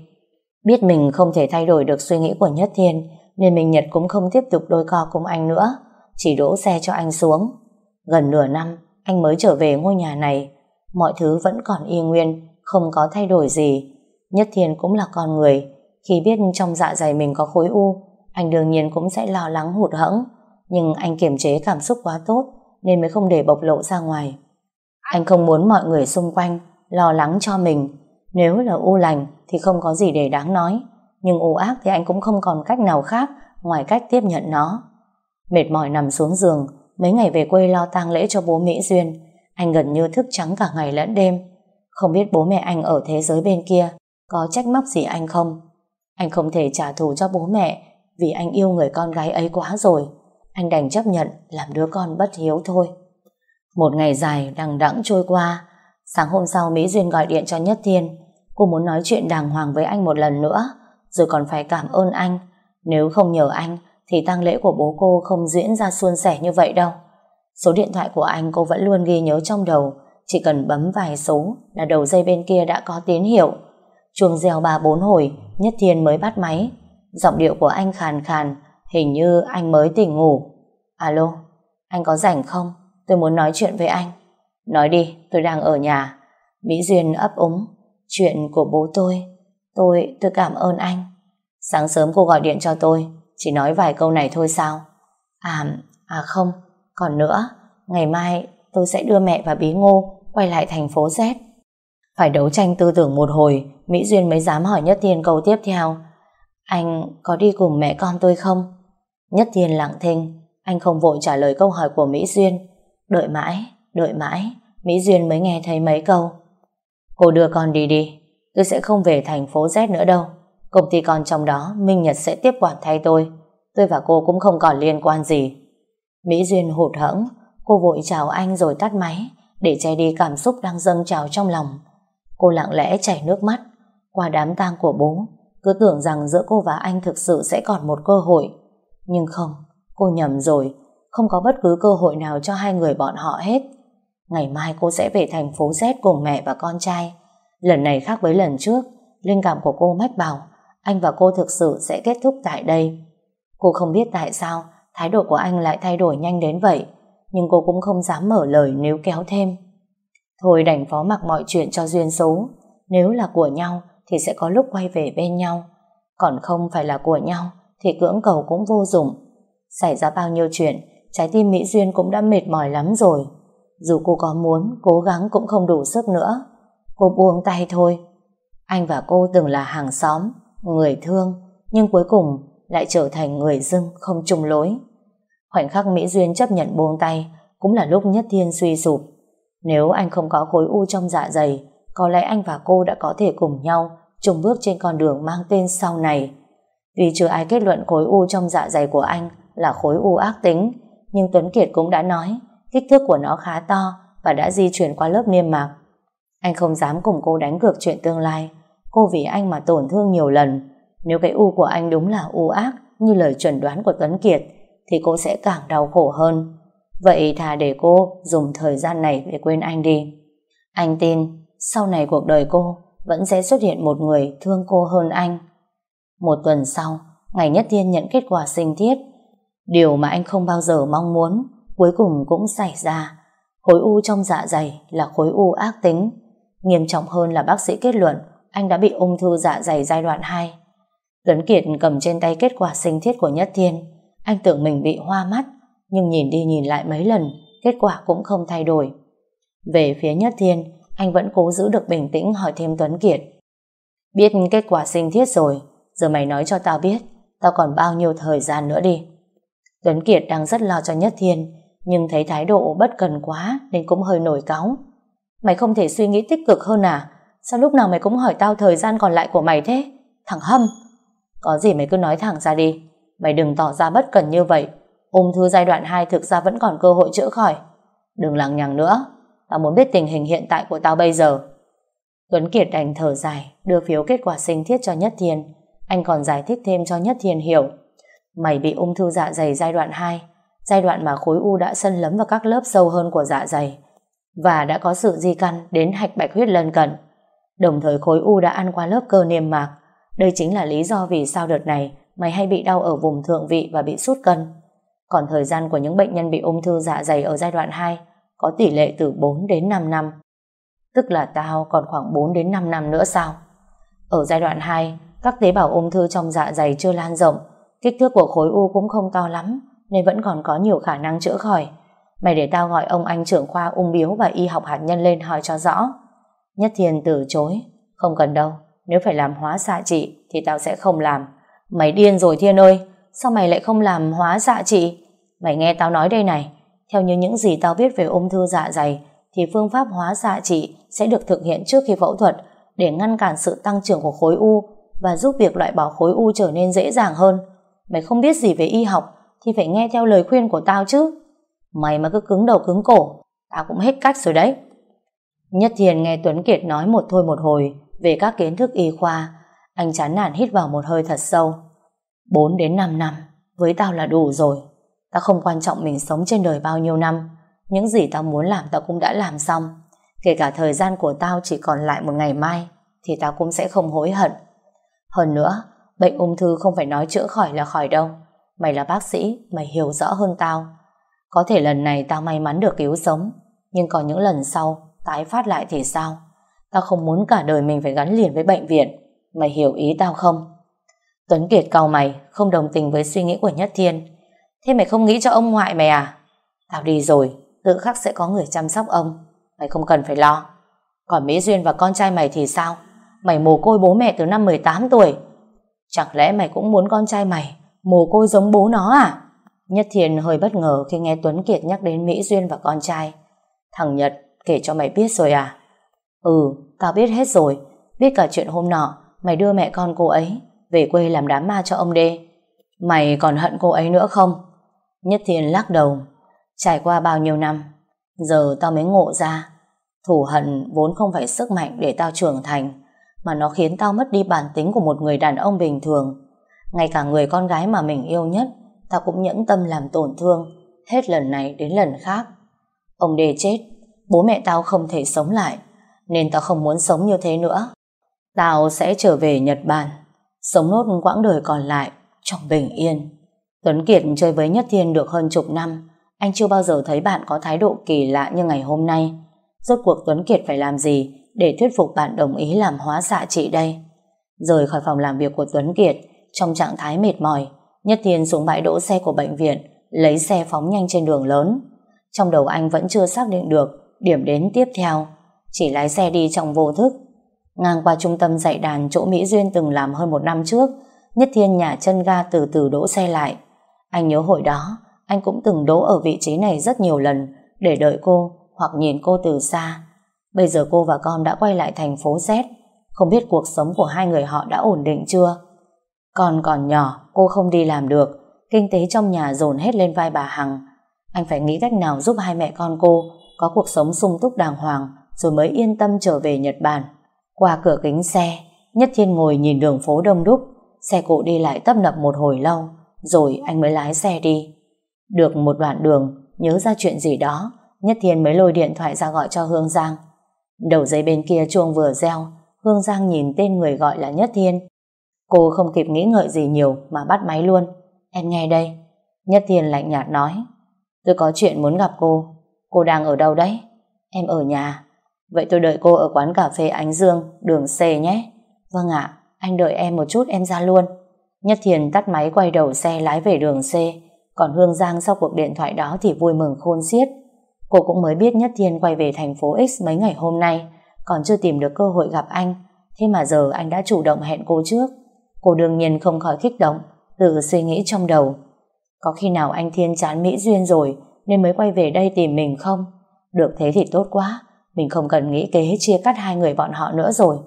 Biết mình không thể thay đổi được suy nghĩ của Nhất Thiên, nên mình Nhật cũng không tiếp tục đôi co cùng anh nữa, chỉ đỗ xe cho anh xuống. Gần nửa năm, anh mới trở về ngôi nhà này, mọi thứ vẫn còn y nguyên, không có thay đổi gì. Nhất Thiên cũng là con người, khi biết trong dạ dày mình có khối u, anh đương nhiên cũng sẽ lo lắng hụt hẫng, nhưng anh kiềm chế cảm xúc quá tốt, nên mới không để bộc lộ ra ngoài. Anh không muốn mọi người xung quanh lo lắng cho mình. Nếu là u lành thì không có gì để đáng nói, nhưng u ác thì anh cũng không còn cách nào khác ngoài cách tiếp nhận nó. Mệt mỏi nằm xuống giường, mấy ngày về quê lo tang lễ cho bố Mỹ Duyên, anh gần như thức trắng cả ngày lẫn đêm. Không biết bố mẹ anh ở thế giới bên kia có trách móc gì anh không? Anh không thể trả thù cho bố mẹ vì anh yêu người con gái ấy quá rồi. Anh đành chấp nhận làm đứa con bất hiếu thôi. Một ngày dài đằng đẵng trôi qua, sáng hôm sau Mỹ Duyên gọi điện cho Nhất Thiên. Cô muốn nói chuyện đàng hoàng với anh một lần nữa, rồi còn phải cảm ơn anh. Nếu không nhờ anh, thì tang lễ của bố cô không diễn ra suôn sẻ như vậy đâu. Số điện thoại của anh cô vẫn luôn ghi nhớ trong đầu, chỉ cần bấm vài số là đầu dây bên kia đã có tín hiệu. Chuông reo ba bốn hồi, Nhất Thiên mới bắt máy. Giọng điệu của anh khàn khàn, hình như anh mới tỉnh ngủ. Alo, anh có rảnh không? Tôi muốn nói chuyện với anh. Nói đi, tôi đang ở nhà. Mỹ Duyên ấp úng. Chuyện của bố tôi. Tôi, tôi cảm ơn anh. Sáng sớm cô gọi điện cho tôi, chỉ nói vài câu này thôi sao? À, à không, còn nữa, ngày mai tôi sẽ đưa mẹ và bí ngô quay lại thành phố Z. Phải đấu tranh tư tưởng một hồi, Mỹ Duyên mới dám hỏi Nhất Thiên câu tiếp theo. Anh có đi cùng mẹ con tôi không? Nhất Thiên lặng thinh, anh không vội trả lời câu hỏi của Mỹ Duyên. Đợi mãi, đợi mãi, Mỹ Duyên mới nghe thấy mấy câu. Cô đưa con đi đi, tôi sẽ không về thành phố Z nữa đâu. Công ty con trong đó, Minh Nhật sẽ tiếp quản thay tôi. Tôi và cô cũng không còn liên quan gì. Mỹ Duyên hụt hẫng, cô vội chào anh rồi tắt máy, để che đi cảm xúc đang dâng trào trong lòng. Cô lặng lẽ chảy nước mắt, qua đám tang của bố, cứ tưởng rằng giữa cô và anh thực sự sẽ còn một cơ hội. Nhưng không, cô nhầm rồi, không có bất cứ cơ hội nào cho hai người bọn họ hết. Ngày mai cô sẽ về thành phố Z cùng mẹ và con trai. Lần này khác với lần trước, linh cảm của cô mách bảo anh và cô thực sự sẽ kết thúc tại đây. Cô không biết tại sao thái độ của anh lại thay đổi nhanh đến vậy, nhưng cô cũng không dám mở lời nếu kéo thêm. Thôi đành phó mặc mọi chuyện cho duyên số, nếu là của nhau thì sẽ có lúc quay về bên nhau, còn không phải là của nhau thì cưỡng cầu cũng vô dụng. Xảy ra bao nhiêu chuyện, trái tim Mỹ Duyên cũng đã mệt mỏi lắm rồi. Dù cô có muốn, cố gắng cũng không đủ sức nữa. Cô buông tay thôi. Anh và cô từng là hàng xóm, người thương, nhưng cuối cùng lại trở thành người dưng không chung lối. Khoảnh khắc Mỹ Duyên chấp nhận buông tay cũng là lúc Nhất Thiên suy sụp. Nếu anh không có khối u trong dạ dày, có lẽ anh và cô đã có thể cùng nhau chung bước trên con đường mang tên sau này. Tuy chưa ai kết luận khối u trong dạ dày của anh là khối u ác tính, nhưng Tuấn Kiệt cũng đã nói kích thước của nó khá to và đã di chuyển qua lớp niêm mạc. Anh không dám cùng cô đánh cược chuyện tương lai. Cô vì anh mà tổn thương nhiều lần. Nếu cái u của anh đúng là u ác như lời chuẩn đoán của Tuấn Kiệt thì cô sẽ càng đau khổ hơn. Vậy thà để cô dùng thời gian này để quên anh đi. Anh tin sau này cuộc đời cô vẫn sẽ xuất hiện một người thương cô hơn anh. Một tuần sau, ngày Nhất Thiên nhận kết quả sinh thiết. Điều mà anh không bao giờ mong muốn cuối cùng cũng xảy ra. Khối u trong dạ dày là khối u ác tính. Nghiêm trọng hơn là bác sĩ kết luận anh đã bị ung thư dạ dày giai đoạn 2. Tuấn Kiệt cầm trên tay kết quả sinh thiết của Nhất Thiên. Anh tưởng mình bị hoa mắt, nhưng nhìn đi nhìn lại mấy lần, kết quả cũng không thay đổi. Về phía Nhất Thiên, anh vẫn cố giữ được bình tĩnh hỏi thêm Tuấn Kiệt. Biết kết quả sinh thiết rồi, giờ mày nói cho tao biết, tao còn bao nhiêu thời gian nữa đi. Tuấn Kiệt đang rất lo cho Nhất Thiên, nhưng thấy thái độ bất cần quá nên cũng hơi nổi cáu. Mày không thể suy nghĩ tích cực hơn à? Sao lúc nào mày cũng hỏi tao thời gian còn lại của mày thế? Thằng Hâm! Có gì mày cứ nói thẳng ra đi. Mày đừng tỏ ra bất cần như vậy. Ung thư giai đoạn 2 thực ra vẫn còn cơ hội chữa khỏi. Đừng lằng nhằng nữa. Tao muốn biết tình hình hiện tại của tao bây giờ. Tuấn Kiệt đành thở dài, đưa phiếu kết quả sinh thiết cho Nhất Thiên. Anh còn giải thích thêm cho Nhất Thiên hiểu. Mày bị ung thư dạ dày giai đoạn 2, giai đoạn mà khối u đã xâm lấn vào các lớp sâu hơn của dạ dày và đã có sự di căn đến hạch bạch huyết lân cận. Đồng thời khối u đã ăn qua lớp cơ niêm mạc. Đây chính là lý do vì sao đợt này mày hay bị đau ở vùng thượng vị và bị sút cân. Còn thời gian của những bệnh nhân bị ung thư dạ dày ở giai đoạn 2 có tỷ lệ từ 4 đến 5 năm. Tức là tao còn khoảng 4 đến 5 năm nữa sao? Ở giai đoạn 2, các tế bào ung thư trong dạ dày chưa lan rộng, kích thước của khối u cũng không to lắm, nên vẫn còn có nhiều khả năng chữa khỏi. Mày để tao gọi ông anh trưởng khoa ung biếu và y học hạt nhân lên hỏi cho rõ. Nhất Thiên từ chối. Không cần đâu, nếu phải làm hóa xạ trị thì tao sẽ không làm. Mày điên rồi Thiên ơi, sao mày lại không làm hóa xạ trị? Mày nghe tao nói đây này, theo như những gì tao biết về ung thư dạ dày thì phương pháp hóa xạ trị sẽ được thực hiện trước khi phẫu thuật để ngăn cản sự tăng trưởng của khối u và giúp việc loại bỏ khối u trở nên dễ dàng hơn. Mày không biết gì về y học thì phải nghe theo lời khuyên của tao chứ. Mày mà cứ cứng đầu cứng cổ, tao cũng hết cách rồi đấy. Nhất Thiền nghe Tuấn Kiệt nói một thôi một hồi về các kiến thức y khoa, anh chán nản hít vào một hơi thật sâu. 4 đến 5 năm, với tao là đủ rồi. Tao không quan trọng mình sống trên đời bao nhiêu năm, những gì tao muốn làm tao cũng đã làm xong. Kể cả thời gian của tao chỉ còn lại một ngày mai, thì tao cũng sẽ không hối hận. Hơn nữa, bệnh ung thư không phải nói chữa khỏi là khỏi đâu. Mày là bác sĩ, mày hiểu rõ hơn tao. Có thể lần này tao may mắn được cứu sống, nhưng còn những lần sau, tái phát lại thì sao? Tao không muốn cả đời mình phải gắn liền với bệnh viện. Mày hiểu ý tao không? Tuấn Kiệt cau mày, không đồng tình với suy nghĩ của Nhất Thiên. Thế mày không nghĩ cho ông ngoại mày à? Tao đi rồi, tự khắc sẽ có người chăm sóc ông. Mày không cần phải lo. Còn Mỹ Duyên và con trai mày thì sao? Mày mồ côi bố mẹ từ năm 18 tuổi. Chẳng lẽ mày cũng muốn con trai mày mồ côi giống bố nó à? Nhất Thiên hơi bất ngờ khi nghe Tuấn Kiệt nhắc đến Mỹ Duyên và con trai. Thằng Nhật kể cho mày biết rồi à? Ừ, tao biết hết rồi. Biết cả chuyện hôm nọ mày đưa mẹ con cô ấy về quê làm đám ma cho ông đê. Mày còn hận cô ấy nữa không? Nhất Thiên lắc đầu. Trải qua bao nhiêu năm, giờ tao mới ngộ ra. Thủ hận vốn không phải sức mạnh để tao trưởng thành, mà nó khiến tao mất đi bản tính của một người đàn ông bình thường. Ngay cả người con gái mà mình yêu nhất, tao cũng nhẫn tâm làm tổn thương, hết lần này đến lần khác. Ông đề chết, bố mẹ tao không thể sống lại, nên tao không muốn sống như thế nữa. Tao sẽ trở về Nhật Bản, sống nốt quãng đời còn lại trong bình yên. Tuấn Kiệt chơi với Nhất Thiên được hơn chục năm, anh chưa bao giờ thấy bạn có thái độ kỳ lạ như ngày hôm nay. Rốt cuộc Tuấn Kiệt phải làm gì để thuyết phục bạn đồng ý làm hóa dạ xạ trị đây? Rời khỏi phòng làm việc của Tuấn Kiệt, trong trạng thái mệt mỏi, Nhất Thiên xuống bãi đỗ xe của bệnh viện, lấy xe phóng nhanh trên đường lớn. Trong đầu anh vẫn chưa xác định được điểm đến tiếp theo, chỉ lái xe đi trong vô thức. Ngang qua trung tâm dạy đàn chỗ Mỹ Duyên từng làm hơn một năm trước, Nhất Thiên nhả chân ga từ từ đỗ xe lại. Anh nhớ hồi đó, anh cũng từng đỗ ở vị trí này rất nhiều lần để đợi cô hoặc nhìn cô từ xa. Bây giờ cô và con đã quay lại thành phố Z, không biết cuộc sống của hai người họ đã ổn định chưa? Con còn nhỏ, cô không đi làm được, kinh tế trong nhà dồn hết lên vai bà Hằng. Anh phải nghĩ cách nào giúp hai mẹ con cô có cuộc sống sung túc đàng hoàng rồi mới yên tâm trở về Nhật Bản. Qua cửa kính xe, Nhất Thiên ngồi nhìn đường phố đông đúc, xe cộ đi lại tấp nập một hồi lâu, rồi anh mới lái xe đi. Được một đoạn đường, nhớ ra chuyện gì đó, Nhất Thiên mới lôi điện thoại ra gọi cho Hương Giang. Đầu dây bên kia chuông vừa reo, Hương Giang nhìn tên người gọi là Nhất Thiên. Cô không kịp nghĩ ngợi gì nhiều mà bắt máy luôn. Em nghe đây. Nhất Thiên lạnh nhạt nói. Tôi có chuyện muốn gặp cô. Cô đang ở đâu đấy? Em ở nhà. Vậy tôi đợi cô ở quán cà phê Ánh Dương, đường C nhé. Vâng ạ, anh đợi em một chút em ra luôn. Nhất Thiền tắt máy quay đầu xe lái về đường C, còn Hương Giang sau cuộc điện thoại đó thì vui mừng khôn xiết. Cô cũng mới biết Nhất Thiên quay về thành phố X mấy ngày hôm nay, còn chưa tìm được cơ hội gặp anh. Thế mà giờ anh đã chủ động hẹn cô trước. Cô đương nhiên không khỏi kích động, tự suy nghĩ trong đầu. Có khi nào anh Thiên chán Mỹ Duyên rồi, nên mới quay về đây tìm mình không? Được thế thì tốt quá, mình không cần nghĩ kế chia cắt hai người bọn họ nữa rồi.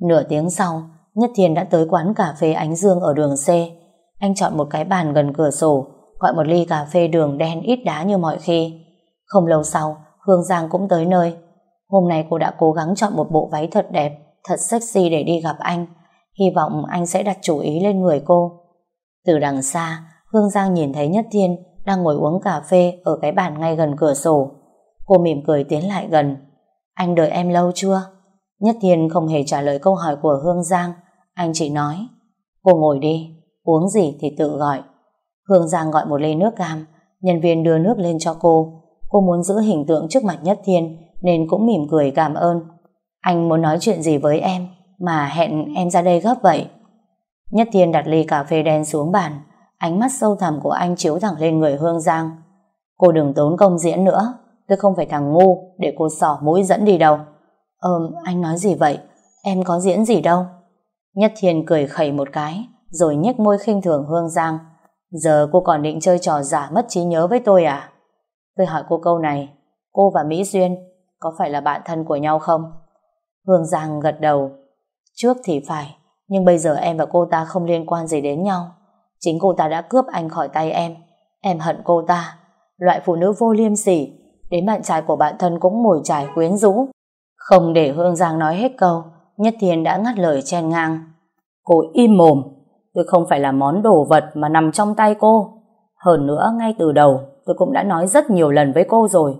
Nửa tiếng sau, Nhất Thiên đã tới quán cà phê Ánh Dương ở đường C. Anh chọn một cái bàn gần cửa sổ, gọi một ly cà phê đường đen ít đá như mọi khi. Không lâu sau, Hương Giang cũng tới nơi. Hôm nay cô đã cố gắng chọn một bộ váy thật đẹp, thật sexy để đi gặp anh. Hy vọng anh sẽ đặt chú ý lên người cô. Từ đằng xa, Hương Giang nhìn thấy Nhất Thiên đang ngồi uống cà phê ở cái bàn ngay gần cửa sổ. Cô mỉm cười tiến lại gần. Anh đợi em lâu chưa? Nhất Thiên không hề trả lời câu hỏi của Hương Giang. Anh chỉ nói, cô ngồi đi, uống gì thì tự gọi. Hương Giang gọi một ly nước cam, nhân viên đưa nước lên cho cô. Cô muốn giữ hình tượng trước mặt Nhất Thiên nên cũng mỉm cười cảm ơn. Anh muốn nói chuyện gì với em mà hẹn em ra đây gấp vậy? Nhất Thiên đặt ly cà phê đen xuống bàn, ánh mắt sâu thẳm của anh chiếu thẳng lên người Hương Giang. Cô đừng tốn công diễn nữa, tôi không phải thằng ngu để cô sỏ mũi dẫn đi đâu. Ờm, anh nói gì vậy? Em có diễn gì đâu. Nhất Thiên cười khẩy một cái, rồi nhếch môi khinh thường Hương Giang. Giờ cô còn định chơi trò giả mất trí nhớ với tôi à? Tôi hỏi cô câu này, cô và Mỹ Duyên có phải là bạn thân của nhau không? Hương Giang gật đầu. Trước thì phải, nhưng bây giờ em và cô ta không liên quan gì đến nhau. Chính cô ta đã cướp anh khỏi tay em. Em hận cô ta. Loại phụ nữ vô liêm sỉ. Đến bạn trai của bạn thân cũng mồi trải quyến rũ. Không để Hương Giang nói hết câu, Nhất Thiên đã ngắt lời chen ngang. Cô im mồm. Tôi không phải là món đồ vật mà nằm trong tay cô. Hơn nữa, ngay từ đầu, tôi cũng đã nói rất nhiều lần với cô rồi.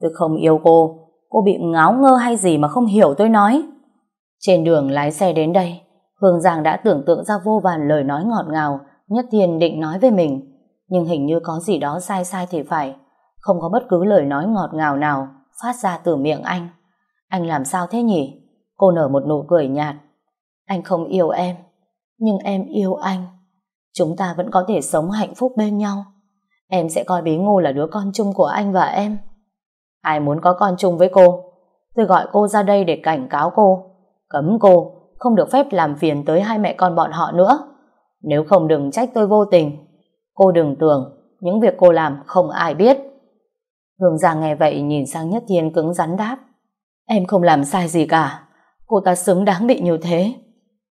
Tôi không yêu cô. Cô bị ngáo ngơ hay gì mà không hiểu tôi nói. Trên đường lái xe đến đây, Hương Giang đã tưởng tượng ra vô vàn lời nói ngọt ngào Nhất Thiên định nói với mình. Nhưng hình như có gì đó sai sai thì phải. Không có bất cứ lời nói ngọt ngào nào phát ra từ miệng anh. Anh làm sao thế nhỉ? Cô nở một nụ cười nhạt. Anh không yêu em, nhưng em yêu anh. Chúng ta vẫn có thể sống hạnh phúc bên nhau. Em sẽ coi Bí Ngô là đứa con chung của anh và em. Ai muốn có con chung với cô? Tôi gọi cô ra đây để cảnh cáo cô. Cấm cô, không được phép làm phiền tới hai mẹ con bọn họ nữa. Nếu không đừng trách tôi vô tình. Cô đừng tưởng, những việc cô làm không ai biết. Hương Giang nghe vậy nhìn sang Nhất Thiên cứng rắn đáp. Em không làm sai gì cả. Cô ta xứng đáng bị như thế.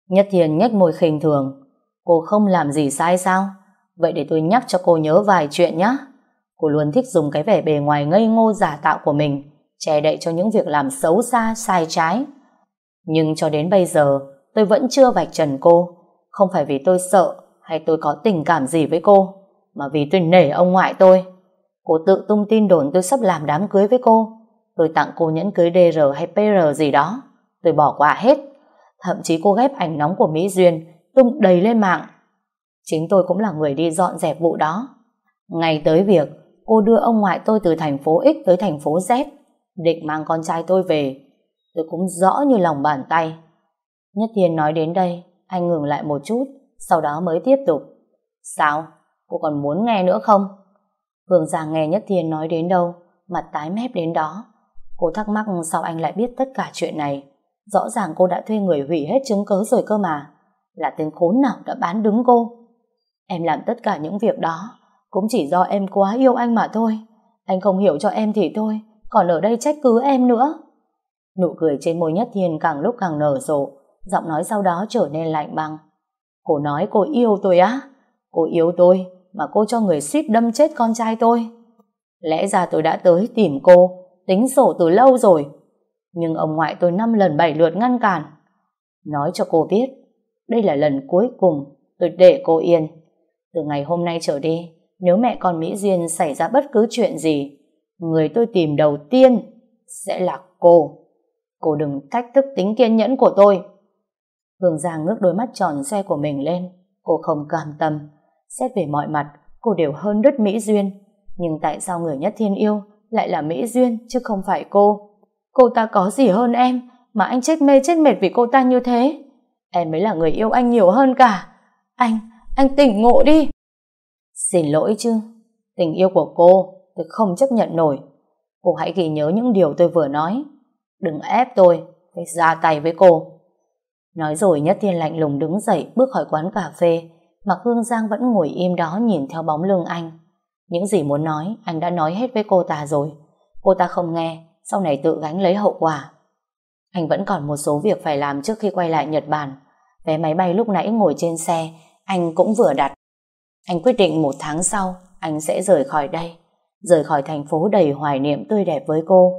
Nhất Thiền nhếch môi khinh thường. Cô không làm gì sai sao? Vậy để tôi nhắc cho cô nhớ vài chuyện nhé. Cô luôn thích dùng cái vẻ bề ngoài ngây ngô giả tạo của mình che đậy cho những việc làm xấu xa, sai trái. Nhưng cho đến bây giờ, tôi vẫn chưa vạch trần cô. Không phải vì tôi sợ hay tôi có tình cảm gì với cô, mà vì tôi nể ông ngoại tôi. Cô tự tung tin đồn tôi sắp làm đám cưới với cô. Tôi tặng cô nhẫn cưới DR hay PR gì đó. Tôi bỏ qua hết. Thậm chí cô ghép ảnh nóng của Mỹ Duyên tung đầy lên mạng. Chính tôi cũng là người đi dọn dẹp vụ đó. Ngày tới việc, cô đưa ông ngoại tôi từ thành phố X tới thành phố Z, định mang con trai tôi về. Tôi cũng rõ như lòng bàn tay. Nhất Thiên nói đến đây, anh ngừng lại một chút, sau đó mới tiếp tục. Sao? Cô còn muốn nghe nữa không? Hương Giang nghe Nhất Thiên nói đến đâu, mặt tái mép đến đó. Cô thắc mắc sao anh lại biết tất cả chuyện này. Rõ ràng cô đã thuê người hủy hết chứng cứ rồi cơ mà. Là tên khốn nào đã bán đứng cô. Em làm tất cả những việc đó cũng chỉ do em quá yêu anh mà thôi. Anh không hiểu cho em thì thôi, còn ở đây trách cứ em nữa. Nụ cười trên môi Nhất Thiên càng lúc càng nở rộ, giọng nói sau đó trở nên lạnh băng. Cô nói cô yêu tôi á? Cô yêu tôi mà cô cho người suýt đâm chết con trai tôi. Lẽ ra tôi đã tới tìm cô, tính sổ từ lâu rồi. Nhưng ông ngoại tôi năm lần bảy lượt ngăn cản. Nói cho cô biết, đây là lần cuối cùng tôi để cô yên. Từ ngày hôm nay trở đi, nếu mẹ con Mỹ Duyên xảy ra bất cứ chuyện gì, người tôi tìm đầu tiên sẽ là cô. Cô đừng thách thức tính kiên nhẫn của tôi. Hương Giang ngước đôi mắt tròn xe của mình lên. Cô không cam tâm. Xét về mọi mặt, cô đều hơn đứt Mỹ Duyên. Nhưng tại sao người nhất thiên yêu lại là Mỹ Duyên chứ không phải cô? Cô ta có gì hơn em mà anh chết mê chết mệt vì cô ta như thế? Em mới là người yêu anh nhiều hơn cả. Anh, anh tỉnh ngộ đi. Xin lỗi chứ, tình yêu của cô tôi không chấp nhận nổi. Cô hãy ghi nhớ những điều tôi vừa nói. Đừng ép tôi, phải ra tay với cô. Nói rồi Nhất Thiên lạnh lùng đứng dậy bước khỏi quán cà phê, mặc Hương Giang vẫn ngồi im đó nhìn theo bóng lưng anh. Những gì muốn nói, anh đã nói hết với cô ta rồi. Cô ta không nghe, sau này tự gánh lấy hậu quả. Anh vẫn còn một số việc phải làm trước khi quay lại Nhật Bản. Vé máy bay lúc nãy ngồi trên xe, anh cũng vừa đặt. Anh quyết định một tháng sau, anh sẽ rời khỏi đây. Rời khỏi thành phố đầy hoài niệm tươi đẹp với cô.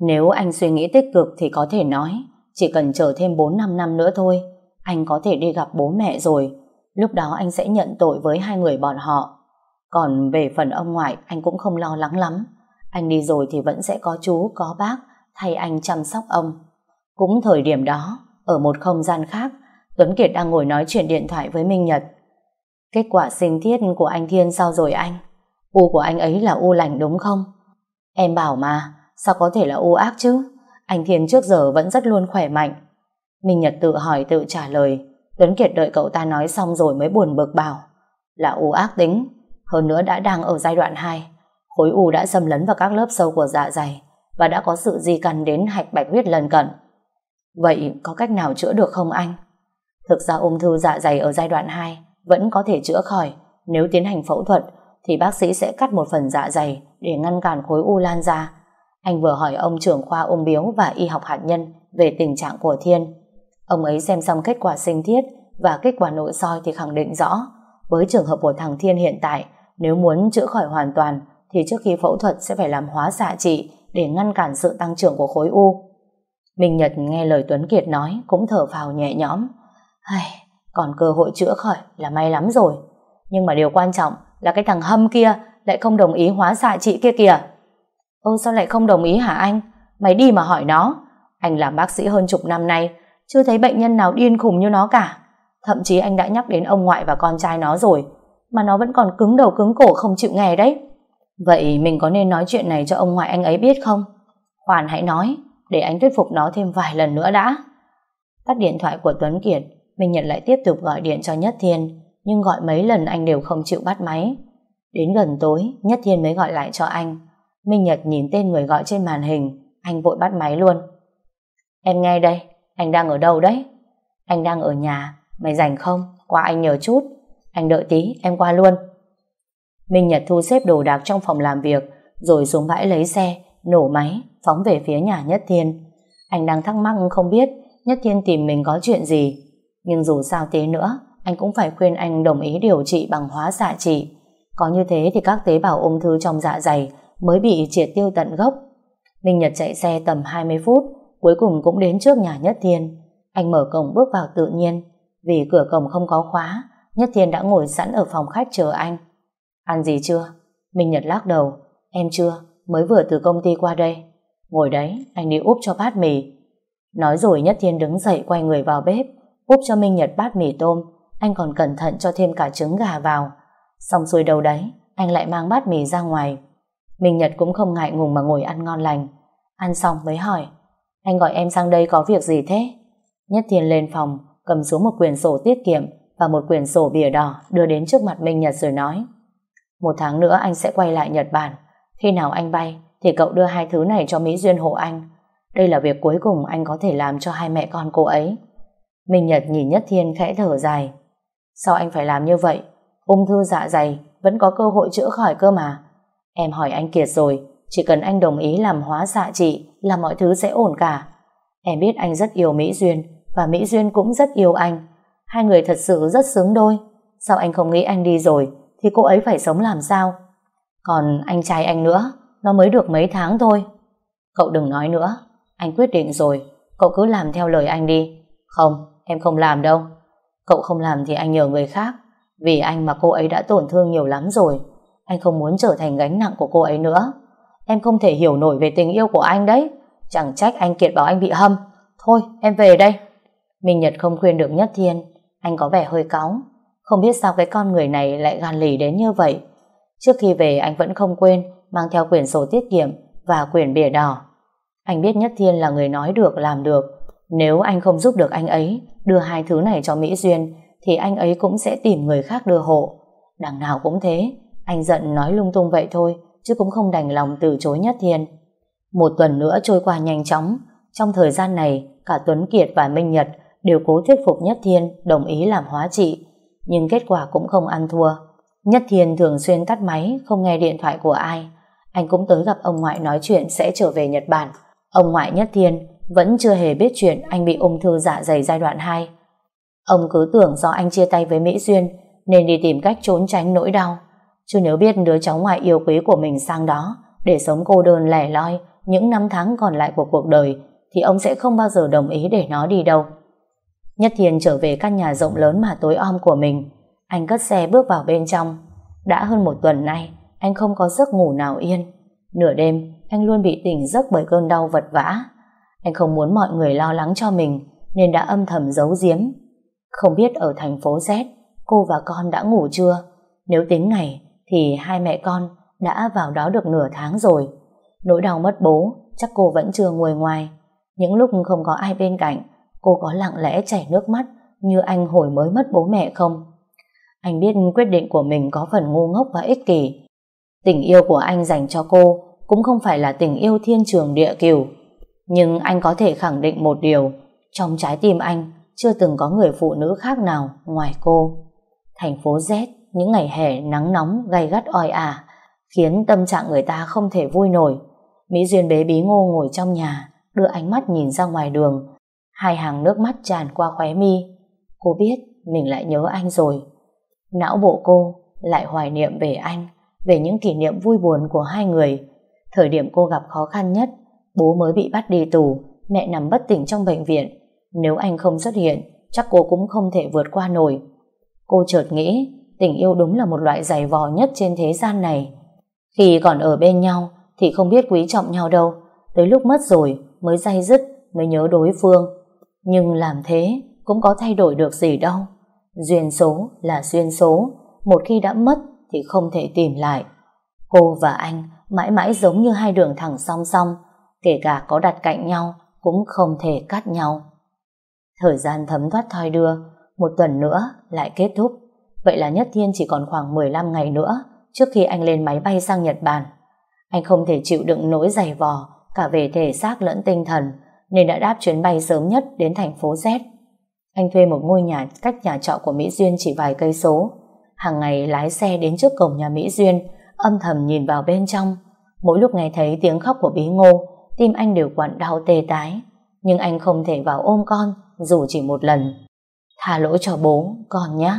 Nếu anh suy nghĩ tích cực thì có thể nói, chỉ cần chờ thêm 4-5 năm nữa thôi, anh có thể đi gặp bố mẹ rồi. Lúc đó anh sẽ nhận tội với hai người bọn họ. Còn về phần ông ngoại, anh cũng không lo lắng lắm. Anh đi rồi thì vẫn sẽ có chú, có bác thay anh chăm sóc ông. Cũng thời điểm đó, ở một không gian khác, Tuấn Kiệt đang ngồi nói chuyện điện thoại với Minh Nhật. Kết quả sinh thiết của anh Thiên sao rồi anh? U của anh ấy là u lành đúng không? Em bảo mà, sao có thể là u ác chứ? Anh Thiên trước giờ vẫn rất luôn khỏe mạnh. Minh Nhật tự hỏi tự trả lời. Tuấn Kiệt đợi cậu ta nói xong rồi mới buồn bực bảo. Là u ác tính, hơn nữa đã đang ở giai đoạn 2. Khối u đã xâm lấn vào các lớp sâu của dạ dày và đã có sự di căn đến hạch bạch huyết lần cận. Vậy có cách nào chữa được không anh? Thực ra ung thư dạ dày ở giai đoạn 2 vẫn có thể chữa khỏi. Nếu tiến hành phẫu thuật thì bác sĩ sẽ cắt một phần dạ dày để ngăn cản khối u lan ra. Anh vừa hỏi ông trưởng khoa ung biếu và y học hạt nhân về tình trạng của Thiên. Ông ấy xem xong kết quả sinh thiết và kết quả nội soi thì khẳng định rõ với trường hợp của thằng Thiên hiện tại, nếu muốn chữa khỏi hoàn toàn thì trước khi phẫu thuật sẽ phải làm hóa xạ trị để ngăn cản sự tăng trưởng của khối u. Minh Nhật nghe lời Tuấn Kiệt nói cũng thở phào nhẹ nhõm. Ai, còn cơ hội chữa khỏi là may lắm rồi. Nhưng mà điều quan trọng là cái thằng hâm kia lại không đồng ý hóa xạ trị kia kìa. Ô sao lại không đồng ý hả anh? Mày đi mà hỏi nó. Anh làm bác sĩ hơn chục năm nay, chưa thấy bệnh nhân nào điên khùng như nó cả. Thậm chí anh đã nhắc đến ông ngoại và con trai nó rồi, mà nó vẫn còn cứng đầu cứng cổ không chịu nghe đấy. Vậy mình có nên nói chuyện này cho ông ngoại anh ấy biết không? Hoàn hãy nói, để anh thuyết phục nó thêm vài lần nữa đã. Tắt điện thoại của Tuấn Kiệt, Minh Nhật lại tiếp tục gọi điện cho Nhất Thiên, nhưng gọi mấy lần anh đều không chịu bắt máy. Đến gần tối, Nhất Thiên mới gọi lại cho anh. Minh Nhật nhìn tên người gọi trên màn hình, anh vội bắt máy luôn. Em nghe đây, anh đang ở đâu đấy? Anh đang ở nhà, mày rảnh không? Qua anh nhờ chút. Anh đợi tí, em qua luôn. Minh Nhật thu xếp đồ đạc trong phòng làm việc, rồi xuống bãi lấy xe, nổ máy, phóng về phía nhà Nhất Thiên. Anh đang thắc mắc không biết Nhất Thiên tìm mình có chuyện gì. Nhưng dù sao thế nữa, anh cũng phải khuyên anh đồng ý điều trị bằng hóa xạ trị. Có như thế thì các tế bào ung thư trong dạ dày mới bị triệt tiêu tận gốc. Minh Nhật chạy xe tầm 20 phút, cuối cùng cũng đến trước nhà Nhất Thiên. Anh mở cổng bước vào tự nhiên, vì cửa cổng không có khóa, Nhất Thiên đã ngồi sẵn ở phòng khách chờ anh. Ăn gì chưa? Minh Nhật lắc đầu. Em chưa, mới vừa từ công ty qua đây. Ngồi đấy, anh đi úp cho bát mì. Nói rồi Nhất Thiên đứng dậy quay người vào bếp, úp cho Minh Nhật bát mì tôm, anh còn cẩn thận cho thêm cả trứng gà vào. Xong xuôi đầu đấy, anh lại mang bát mì ra ngoài. Minh Nhật cũng không ngại ngùng mà ngồi ăn ngon lành. Ăn xong mới hỏi, anh gọi em sang đây có việc gì thế? Nhất Thiên lên phòng, cầm xuống một quyển sổ tiết kiệm và một quyển sổ bìa đỏ đưa đến trước mặt Minh Nhật rồi nói. Một tháng nữa anh sẽ quay lại Nhật Bản. Khi nào anh bay, thì cậu đưa hai thứ này cho Mỹ Duyên hộ anh. Đây là việc cuối cùng anh có thể làm cho hai mẹ con cô ấy. Minh Nhật nhìn Nhất Thiên khẽ thở dài. Sao anh phải làm như vậy? Ung thư dạ dày vẫn có cơ hội chữa khỏi cơ mà. Em hỏi anh Kiệt rồi, chỉ cần anh đồng ý làm hóa xạ trị là mọi thứ sẽ ổn cả. Em biết anh rất yêu Mỹ Duyên và Mỹ Duyên cũng rất yêu anh. Hai người thật sự rất xứng đôi. Sao anh không nghĩ anh đi rồi thì cô ấy phải sống làm sao? Còn anh trai anh nữa, nó mới được mấy tháng thôi. Cậu đừng nói nữa, anh quyết định rồi, cậu cứ làm theo lời anh đi. Không, em không làm đâu. Cậu không làm thì anh nhờ người khác. Vì anh mà cô ấy đã tổn thương nhiều lắm rồi. Anh không muốn trở thành gánh nặng của cô ấy nữa. Em không thể hiểu nổi về tình yêu của anh đấy. Chẳng trách anh Kiệt bảo anh bị hâm. Thôi, em về đây. Minh Nhật không khuyên được Nhất Thiên. Anh có vẻ hơi cáu. Không biết sao cái con người này lại gan lì đến như vậy. Trước khi về anh vẫn không quên mang theo quyển sổ tiết kiệm và quyển bìa đỏ. Anh biết Nhất Thiên là người nói được làm được. Nếu anh không giúp được anh ấy đưa hai thứ này cho Mỹ Duyên thì anh ấy cũng sẽ tìm người khác đưa hộ. Đằng nào cũng thế, anh giận nói lung tung vậy thôi, chứ cũng không đành lòng từ chối Nhất Thiên. Một tuần nữa trôi qua nhanh chóng, trong thời gian này, cả Tuấn Kiệt và Minh Nhật đều cố thuyết phục Nhất Thiên đồng ý làm hóa trị, nhưng kết quả cũng không ăn thua. Nhất Thiên thường xuyên tắt máy, không nghe điện thoại của ai. Anh cũng tới gặp ông ngoại nói chuyện sẽ trở về Nhật Bản. Ông ngoại Nhất Thiên vẫn chưa hề biết chuyện anh bị ung thư dạ dày giai đoạn 2. Ông cứ tưởng do anh chia tay với Mỹ Duyên nên đi tìm cách trốn tránh nỗi đau. Chứ nếu biết đứa cháu ngoại yêu quý của mình sang đó để sống cô đơn lẻ loi những năm tháng còn lại của cuộc đời thì ông sẽ không bao giờ đồng ý để nó đi đâu. Nhất Thiên trở về căn nhà rộng lớn mà tối om của mình. Anh cất xe bước vào bên trong. Đã hơn một tuần nay, anh không có giấc ngủ nào yên. Nửa đêm, anh luôn bị tỉnh giấc bởi cơn đau vật vã. Anh không muốn mọi người lo lắng cho mình, nên đã âm thầm giấu giếm. Không biết ở thành phố Z, cô và con đã ngủ chưa? Nếu tính ngày, thì hai mẹ con đã vào đó được nửa tháng rồi. Nỗi đau mất bố, chắc cô vẫn chưa nguôi ngoài. Những lúc không có ai bên cạnh, cô có lặng lẽ chảy nước mắt như anh hồi mới mất bố mẹ không? Anh biết quyết định của mình có phần ngu ngốc và ích kỷ. Tình yêu của anh dành cho cô cũng không phải là tình yêu thiên trường địa cửu. Nhưng anh có thể khẳng định một điều, trong trái tim anh chưa từng có người phụ nữ khác nào ngoài cô. Thành phố Z, những ngày hè nắng nóng gay gắt oi ả, khiến tâm trạng người ta không thể vui nổi. Mỹ Duyên bế bí ngô ngồi trong nhà, đưa ánh mắt nhìn ra ngoài đường. Hai hàng nước mắt tràn qua khóe mi. Cô biết mình lại nhớ anh rồi. Não bộ cô lại hoài niệm về anh, về những kỷ niệm vui buồn của hai người. Thời điểm cô gặp khó khăn nhất, bố mới bị bắt đi tù, mẹ nằm bất tỉnh trong bệnh viện. Nếu anh không xuất hiện, chắc cô cũng không thể vượt qua nổi. Cô chợt nghĩ, tình yêu đúng là một loại giày vò nhất trên thế gian này. Khi còn ở bên nhau, thì không biết quý trọng nhau đâu. Tới lúc mất rồi, mới day dứt, mới nhớ đối phương. Nhưng làm thế, cũng có thay đổi được gì đâu. Duyên số là duyên số, một khi đã mất thì không thể tìm lại. Cô và anh mãi mãi giống như hai đường thẳng song song, kể cả có đặt cạnh nhau cũng không thể cắt nhau. Thời gian thấm thoát thoi đưa, một tuần nữa lại kết thúc. Vậy là Nhất Thiên chỉ còn khoảng 15 ngày nữa trước khi anh lên máy bay sang Nhật Bản. Anh không thể chịu đựng nỗi dày vò cả về thể xác lẫn tinh thần nên đã đáp chuyến bay sớm nhất đến thành phố Z. Anh thuê một ngôi nhà cách nhà trọ của Mỹ Duyên chỉ vài cây số. Hàng ngày lái xe đến trước cổng nhà Mỹ Duyên, âm thầm nhìn vào bên trong. Mỗi lúc nghe thấy tiếng khóc của Bí Ngô, tim anh đều quặn đau tê tái. Nhưng anh không thể vào ôm con, dù chỉ một lần. Tha lỗi cho bố, con nhé.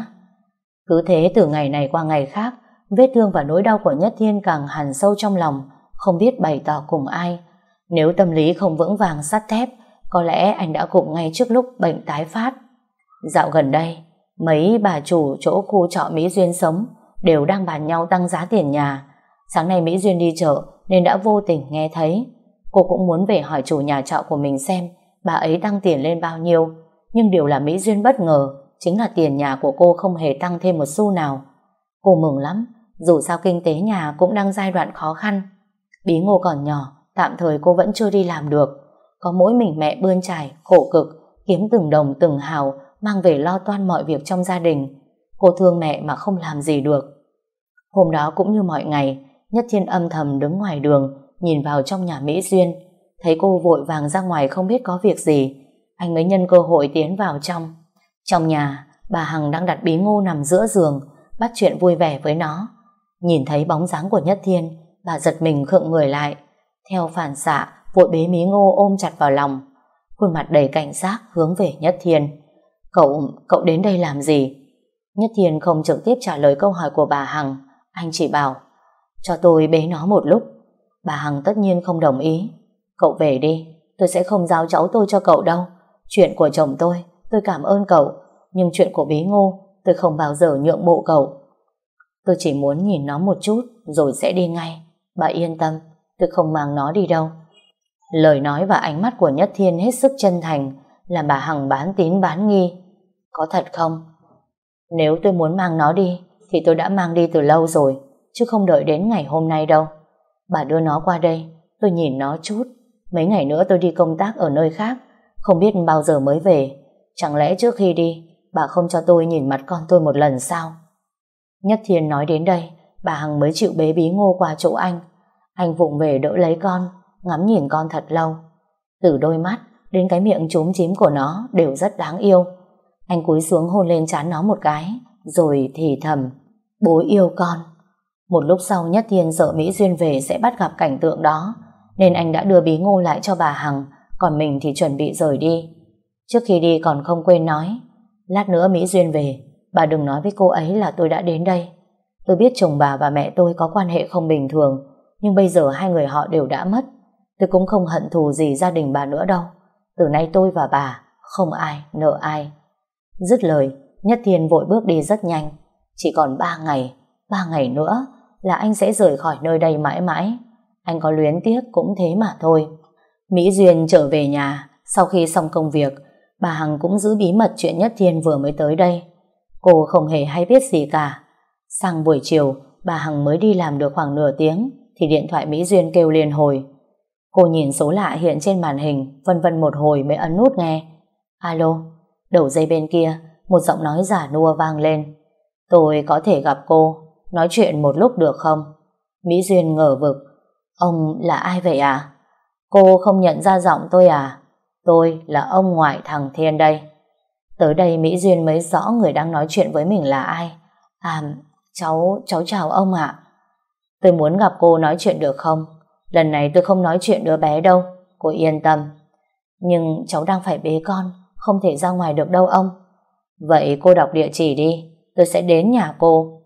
Cứ thế từ ngày này qua ngày khác, vết thương và nỗi đau của Nhất Thiên càng hằn sâu trong lòng, không biết bày tỏ cùng ai. Nếu tâm lý không vững vàng sắt thép, có lẽ anh đã cụng ngay trước lúc bệnh tái phát. Dạo gần đây, mấy bà chủ chỗ khu trọ Mỹ Duyên sống đều đang bàn nhau tăng giá tiền nhà. Sáng nay Mỹ Duyên đi chợ nên đã vô tình nghe thấy. Cô cũng muốn về hỏi chủ nhà trọ của mình xem bà ấy tăng tiền lên bao nhiêu. Nhưng điều là Mỹ Duyên bất ngờ, chính là tiền nhà của cô không hề tăng thêm một xu nào. Cô mừng lắm, dù sao kinh tế nhà cũng đang giai đoạn khó khăn. Bí ngô còn nhỏ, tạm thời cô vẫn chưa đi làm được. Có mỗi mình mẹ bươn trải, khổ cực, kiếm từng đồng từng hào, mang về lo toan mọi việc trong gia đình. Cô thương mẹ mà không làm gì được. Hôm đó cũng như mọi ngày, Nhất Thiên âm thầm đứng ngoài đường, nhìn vào trong nhà Mỹ Duyên. Thấy cô vội vàng ra ngoài không biết có việc gì, anh mới nhân cơ hội tiến vào trong. Trong nhà, bà Hằng đang đặt bí ngô nằm giữa giường, bắt chuyện vui vẻ với nó. Nhìn thấy bóng dáng của Nhất Thiên, bà giật mình khựng người lại. Theo phản xạ, vội bế mí ngô ôm chặt vào lòng. Khuôn mặt đầy cảnh giác hướng về Nhất Thiên. Cậu, cậu đến đây làm gì? Nhất Thiên không trực tiếp trả lời câu hỏi của bà Hằng. Anh chỉ bảo, cho tôi bế nó một lúc. Bà Hằng tất nhiên không đồng ý. Cậu về đi, tôi sẽ không giao cháu tôi cho cậu đâu. Chuyện của chồng tôi, tôi cảm ơn cậu. Nhưng chuyện của bí ngô, tôi không bao giờ nhượng bộ cậu. Tôi chỉ muốn nhìn nó một chút, rồi sẽ đi ngay. Bà yên tâm, tôi không mang nó đi đâu. Lời nói và ánh mắt của Nhất Thiên hết sức chân thành, làm bà Hằng bán tín bán nghi. Có thật không? Nếu tôi muốn mang nó đi, thì tôi đã mang đi từ lâu rồi, chứ không đợi đến ngày hôm nay đâu. Bà đưa nó qua đây, tôi nhìn nó chút. Mấy ngày nữa tôi đi công tác ở nơi khác, không biết bao giờ mới về. Chẳng lẽ trước khi đi, bà không cho tôi nhìn mặt con tôi một lần sao? Nhất Thiên nói đến đây, bà Hằng mới chịu bế bí ngô qua chỗ anh. Anh vụng về đỡ lấy con, ngắm nhìn con thật lâu. Từ đôi mắt đến cái miệng trúm chím của nó đều rất đáng yêu. Anh cúi xuống hôn lên trán nó một cái, rồi thì thầm, bố yêu con. Một lúc sau Nhất Thiên sợ Mỹ Duyên về sẽ bắt gặp cảnh tượng đó, nên anh đã đưa bí ngô lại cho bà Hằng, còn mình thì chuẩn bị rời đi. Trước khi đi còn không quên nói, lát nữa Mỹ Duyên về, bà đừng nói với cô ấy là tôi đã đến đây. Tôi biết chồng bà và mẹ tôi có quan hệ không bình thường, nhưng bây giờ hai người họ đều đã mất. Tôi cũng không hận thù gì gia đình bà nữa đâu. Từ nay tôi và bà, không ai nợ ai. Dứt lời, Nhất Thiên vội bước đi rất nhanh. Chỉ còn ba ngày, ba ngày nữa là anh sẽ rời khỏi nơi đây mãi mãi. Anh có luyến tiếc cũng thế mà thôi. Mỹ Duyên trở về nhà, sau khi xong công việc, bà Hằng cũng giữ bí mật chuyện Nhất Thiên vừa mới tới đây. Cô không hề hay biết gì cả. Sang buổi chiều, bà Hằng mới đi làm được khoảng nửa tiếng, thì điện thoại Mỹ Duyên kêu liền hồi. Cô nhìn số lạ hiện trên màn hình, vân vân một hồi mới ấn nút nghe. Alo, đầu dây bên kia, một giọng nói giả nua vang lên. Tôi có thể gặp cô, nói chuyện một lúc được không? Mỹ Duyên ngờ vực. Ông là ai vậy à? Cô không nhận ra giọng tôi à? Tôi là ông ngoại thằng Thiên đây. Tới đây Mỹ Duyên mới rõ người đang nói chuyện với mình là ai. À, cháu, cháu chào ông ạ. Tôi muốn gặp cô nói chuyện được không? Lần này tôi không nói chuyện đứa bé đâu, cô yên tâm. Nhưng cháu đang phải bế con, không thể ra ngoài được đâu ông. Vậy cô đọc địa chỉ đi, tôi sẽ đến nhà cô.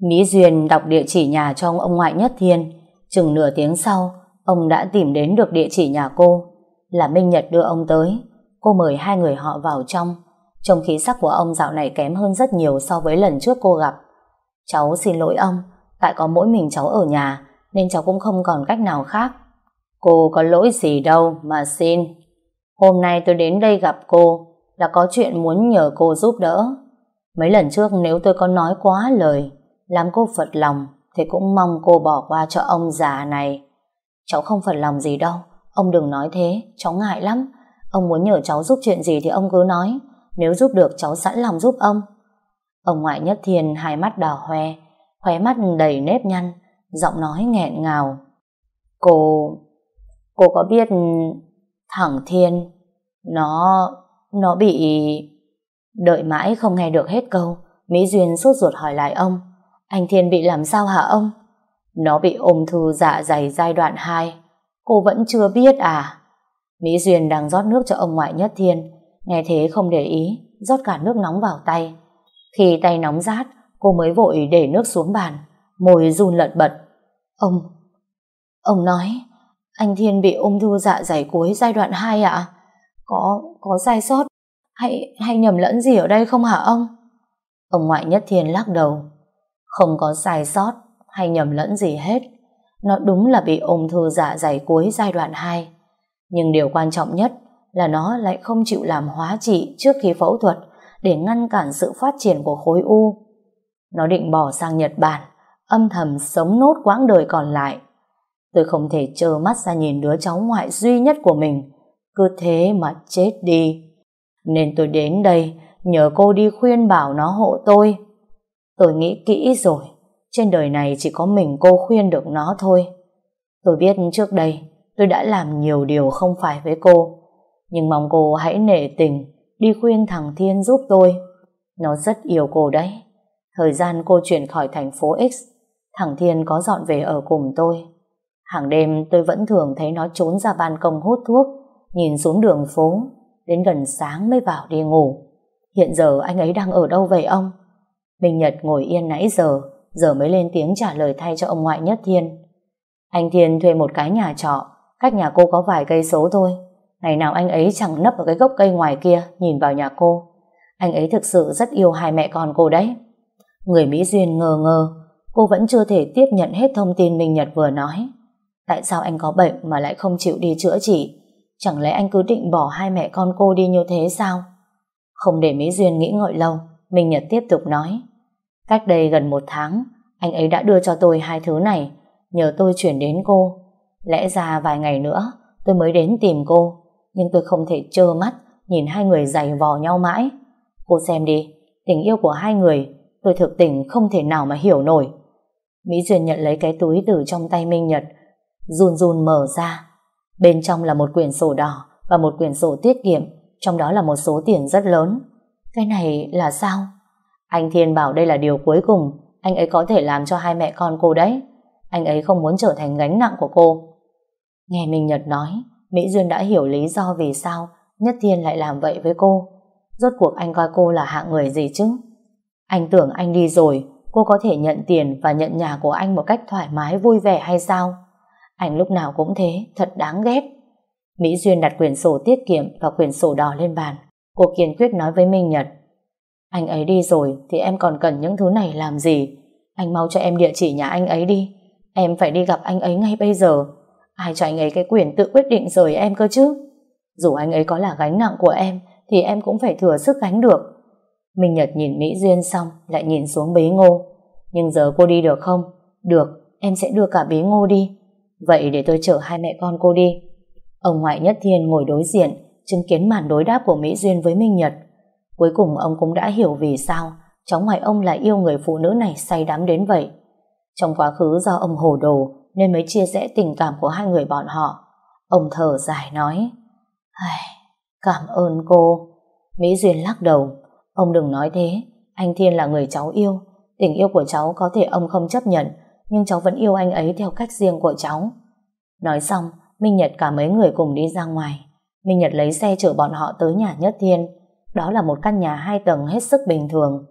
Mỹ Duyên đọc địa chỉ nhà cho ông, ngoại Nhất Thiên. Chừng nửa tiếng sau, ông đã tìm đến được địa chỉ nhà cô. Là Minh Nhật đưa ông tới. Cô mời hai người họ vào trong. trong khí sắc của ông dạo này kém hơn rất nhiều so với lần trước cô gặp. Cháu xin lỗi ông, tại có mỗi mình cháu ở nhà, nên cháu cũng không còn cách nào khác. Cô có lỗi gì đâu mà xin. Hôm nay tôi đến đây gặp cô là có chuyện muốn nhờ cô giúp đỡ. Mấy lần trước nếu tôi có nói quá lời, làm cô phật lòng, thì cũng mong cô bỏ qua cho ông già này. Cháu không phật lòng gì đâu, ông đừng nói thế, cháu ngại lắm. Ông muốn nhờ cháu giúp chuyện gì thì ông cứ nói, nếu giúp được cháu sẵn lòng giúp ông. Ông ngoại nhất thiên hai mắt đỏ hoe, khóe mắt đầy nếp nhăn, giọng nói nghẹn ngào. Cô... cô có biết thẳng Thiên nó... nó bị... Đợi mãi không nghe được hết câu, Mỹ Duyên sốt ruột hỏi lại ông. Anh Thiên bị làm sao hả ông? Nó bị ung thư dạ dày giai đoạn 2. Cô vẫn chưa biết à? Mỹ Duyên đang rót nước cho ông ngoại nhất Thiên. Nghe thế không để ý, rót cả nước nóng vào tay. Khi tay nóng rát, cô mới vội để nước xuống bàn, môi run lật bật. Ông, ông nói, anh Thiên bị ung thư dạ dày cuối giai đoạn 2 ạ? Có, có sai sót hay, hay nhầm lẫn gì ở đây không hả ông? Ông ngoại nhất Thiên lắc đầu. Không có sai sót hay nhầm lẫn gì hết. Nó đúng là bị ung thư dạ dày cuối giai đoạn 2. Nhưng điều quan trọng nhất là nó lại không chịu làm hóa trị trước khi phẫu thuật để ngăn cản sự phát triển của khối u. Nó định bỏ sang Nhật Bản, âm thầm sống nốt quãng đời còn lại. Tôi không thể trơ mắt ra nhìn đứa cháu ngoại duy nhất của mình, cứ thế mà chết đi. Nên tôi đến đây, nhờ cô đi khuyên bảo nó hộ tôi. Tôi nghĩ kỹ rồi, trên đời này chỉ có mình cô khuyên được nó thôi. Tôi biết trước đây tôi đã làm nhiều điều không phải với cô, nhưng mong cô hãy nể tình đi khuyên thằng Thiên giúp tôi. Nó rất yêu cô đấy. Thời gian cô chuyển khỏi thành phố X, thằng Thiên có dọn về ở cùng tôi. Hàng đêm tôi vẫn thường thấy nó trốn ra ban công hút thuốc, nhìn xuống đường phố, đến gần sáng mới vào đi ngủ. Hiện giờ anh ấy đang ở đâu vậy ông? Minh Nhật ngồi yên nãy giờ, giờ mới lên tiếng trả lời thay cho ông ngoại Nhất Thiên. Anh Thiên thuê một cái nhà trọ, cách nhà cô có vài cây số thôi. Ngày nào anh ấy chẳng nấp ở cái gốc cây ngoài kia, nhìn vào nhà cô. Anh ấy thực sự rất yêu hai mẹ con cô đấy. Người Mỹ Duyên ngờ ngờ, cô vẫn chưa thể tiếp nhận hết thông tin Minh Nhật vừa nói. Tại sao anh có bệnh mà lại không chịu đi chữa trị? Chẳng lẽ anh cứ định bỏ hai mẹ con cô đi như thế sao? Không để Mỹ Duyên nghĩ ngợi lâu, Minh Nhật tiếp tục nói. Cách đây gần một tháng, anh ấy đã đưa cho tôi hai thứ này, nhờ tôi chuyển đến cô. Lẽ ra vài ngày nữa, tôi mới đến tìm cô, nhưng tôi không thể trơ mắt nhìn hai người giày vò nhau mãi. Cô xem đi, tình yêu của hai người, tôi thực tình không thể nào mà hiểu nổi. Mỹ Duyên nhận lấy cái túi từ trong tay Minh Nhật, run run mở ra. Bên trong là một quyển sổ đỏ và một quyển sổ tiết kiệm, trong đó là một số tiền rất lớn. Cái này là sao? Anh Thiên bảo đây là điều cuối cùng anh ấy có thể làm cho hai mẹ con cô đấy. Anh ấy không muốn trở thành gánh nặng của cô. Nghe Minh Nhật nói, Mỹ Duyên đã hiểu lý do vì sao Nhất Thiên lại làm vậy với cô. Rốt cuộc anh coi cô là hạng người gì chứ? Anh tưởng anh đi rồi, cô có thể nhận tiền và nhận nhà của anh một cách thoải mái vui vẻ hay sao? Anh lúc nào cũng thế, thật đáng ghét. Mỹ Duyên đặt quyển sổ tiết kiệm và quyển sổ đỏ lên bàn. Cô kiên quyết nói với Minh Nhật. Anh ấy đi rồi thì em còn cần những thứ này làm gì? Anh mau cho em địa chỉ nhà anh ấy đi. Em phải đi gặp anh ấy ngay bây giờ. Ai cho anh ấy cái quyền tự quyết định rời em cơ chứ? Dù anh ấy có là gánh nặng của em thì em cũng phải thừa sức gánh được. Minh Nhật nhìn Mỹ Duyên xong lại nhìn xuống bế ngô. Nhưng giờ cô đi được không? Được, em sẽ đưa cả bế ngô đi. Vậy để tôi chở hai mẹ con cô đi. Ông ngoại Nhất Thiên ngồi đối diện, chứng kiến màn đối đáp của Mỹ Duyên với Minh Nhật. Cuối cùng ông cũng đã hiểu vì sao cháu ngoại ông lại yêu người phụ nữ này say đắm đến vậy. Trong quá khứ do ông hồ đồ nên mới chia rẽ tình cảm của hai người bọn họ. Ông thở dài nói Cảm ơn cô. Mỹ Duyên lắc đầu. Ông đừng nói thế. Anh Thiên là người cháu yêu. Tình yêu của cháu có thể ông không chấp nhận nhưng cháu vẫn yêu anh ấy theo cách riêng của cháu. Nói xong, Minh Nhật cả mấy người cùng đi ra ngoài. Minh Nhật lấy xe chở bọn họ tới nhà Nhất Thiên. Đó là một căn nhà hai tầng hết sức bình thường.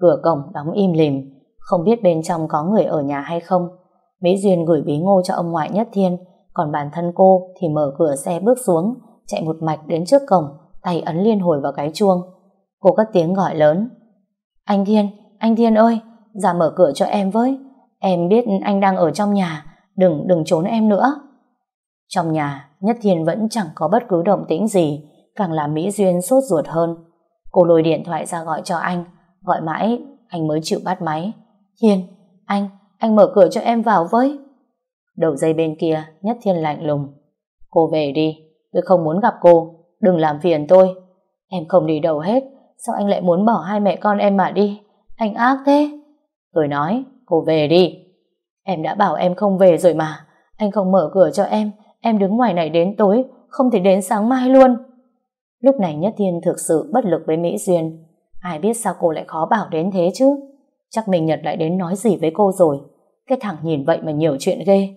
Cửa cổng đóng im lìm, không biết bên trong có người ở nhà hay không. Mỹ Duyên gửi bí ngô cho ông ngoại Nhất Thiên, còn bản thân cô thì mở cửa xe bước xuống, chạy một mạch đến trước cổng, tay ấn liên hồi vào cái chuông. Cô cất tiếng gọi lớn. Anh Thiên, anh Thiên ơi, ra mở cửa cho em với. Em biết anh đang ở trong nhà, đừng đừng trốn em nữa. Trong nhà, Nhất Thiên vẫn chẳng có bất cứ động tĩnh gì, càng làm Mỹ Duyên sốt ruột hơn. Cô lôi điện thoại ra gọi cho anh, gọi mãi anh mới chịu bắt máy. Thiên, anh, anh mở cửa cho em vào với. Đầu dây bên kia, Nhất Thiên lạnh lùng. Cô về đi, tôi không muốn gặp cô, đừng làm phiền tôi. Em không đi đâu hết, sao anh lại muốn bỏ hai mẹ con em mà đi? Anh ác thế. Tôi nói, cô về đi. Em đã bảo em không về rồi mà, anh không mở cửa cho em, em đứng ngoài này đến tối, không thể đến sáng mai luôn. Lúc này Nhất Thiên thực sự bất lực với Mỹ Duyên. Ai biết sao cô lại khó bảo đến thế chứ? Chắc mình Nhật lại đến nói gì với cô rồi. Cái thằng nhìn vậy mà nhiều chuyện ghê.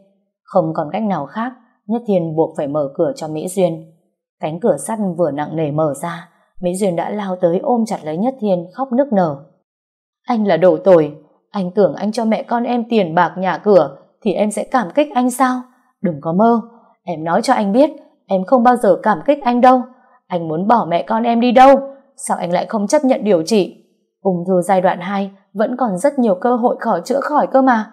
Không còn cách nào khác, Nhất Thiên buộc phải mở cửa cho Mỹ Duyên. Cánh cửa sắt vừa nặng nề mở ra, Mỹ Duyên đã lao tới ôm chặt lấy Nhất Thiên khóc nức nở. Anh là đồ tồi, anh tưởng anh cho mẹ con em tiền bạc nhà cửa thì em sẽ cảm kích anh sao? Đừng có mơ, em nói cho anh biết, em không bao giờ cảm kích anh đâu. Anh muốn bỏ mẹ con em đi đâu? Sao anh lại không chấp nhận điều trị? Ung thư giai đoạn 2 vẫn còn rất nhiều cơ hội khỏi chữa khỏi cơ mà.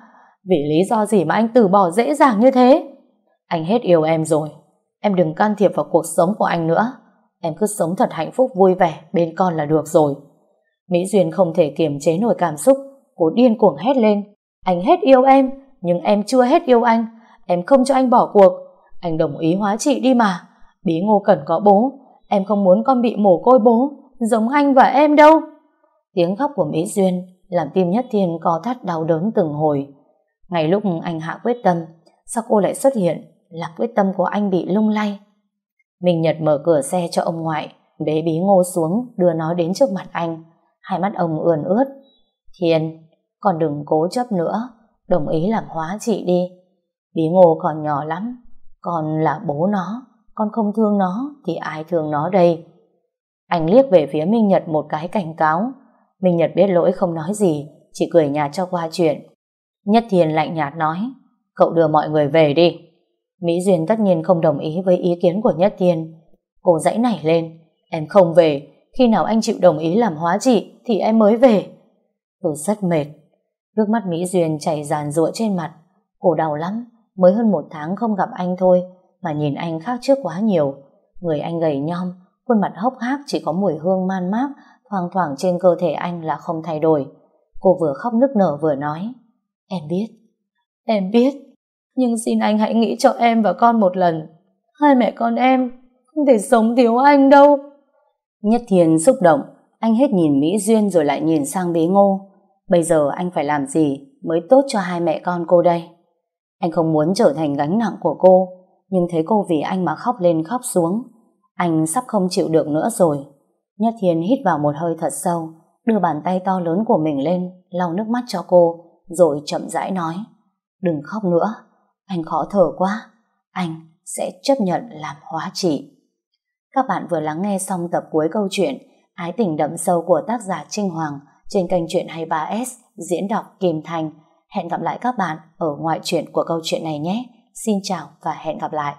Vì lý do gì mà anh từ bỏ dễ dàng như thế? Anh hết yêu em rồi. Em đừng can thiệp vào cuộc sống của anh nữa. Em cứ sống thật hạnh phúc vui vẻ bên con là được rồi. Mỹ Duyên không thể kiềm chế nổi cảm xúc, cô điên cuồng hét lên. Anh hết yêu em, nhưng em chưa hết yêu anh. Em không cho anh bỏ cuộc. Anh đồng ý hóa trị đi mà. Bí ngô cần có bố. Em không muốn con bị mồ côi bố, giống anh và em đâu. Tiếng khóc của Mỹ Duyên làm tim Nhất Thiên co thắt đau đớn từng hồi. Ngay lúc anh hạ quyết tâm, sao cô lại xuất hiện, làm quyết tâm của anh bị lung lay. Minh Nhật mở cửa xe cho ông ngoại, bế bí ngô xuống, đưa nó đến trước mặt anh. Hai mắt ông ươn ướt. Thiên, con đừng cố chấp nữa, đồng ý làm hóa trị đi. Bí ngô còn nhỏ lắm, con là bố nó, con không thương nó thì ai thương nó đây. Anh liếc về phía Minh Nhật một cái cảnh cáo. Minh Nhật biết lỗi không nói gì, chỉ cười nhạt cho qua chuyện. Nhất Thiên lạnh nhạt nói, cậu đưa mọi người về đi. Mỹ Duyên tất nhiên không đồng ý với ý kiến của Nhất Thiên. Cô dãy nảy lên, em không về, khi nào anh chịu đồng ý làm hóa trị thì em mới về. Tôi rất mệt. Nước mắt Mỹ Duyên chảy ràn rụa trên mặt. Cô đau lắm, mới hơn một tháng không gặp anh thôi, mà nhìn anh khác trước quá nhiều. Người anh gầy nhom, khuôn mặt hốc hác chỉ có mùi hương man mác thoang thoảng trên cơ thể anh là không thay đổi. Cô vừa khóc nức nở vừa nói. Em biết, em biết, nhưng xin anh hãy nghĩ cho em và con một lần. Hai mẹ con em không thể sống thiếu anh đâu. Nhất Thiên xúc động, anh hết nhìn Mỹ Duyên rồi lại nhìn sang bế Ngô. Bây giờ anh phải làm gì mới tốt cho hai mẹ con cô đây? Anh không muốn trở thành gánh nặng của cô, nhưng thấy cô vì anh mà khóc lên khóc xuống. Anh sắp không chịu được nữa rồi. Nhất Thiên hít vào một hơi thật sâu, đưa bàn tay to lớn của mình lên, lau nước mắt cho cô, rồi chậm rãi nói. Đừng khóc nữa, anh khó thở quá, anh sẽ chấp nhận làm hóa trị. Các bạn vừa lắng nghe xong tập cuối câu chuyện Ái tình đậm sâu của tác giả Trinh Hoàng trên kênh truyện 23S diễn đọc Kim Thành. Hẹn gặp lại các bạn ở ngoại truyện của câu chuyện này nhé. Xin chào và hẹn gặp lại.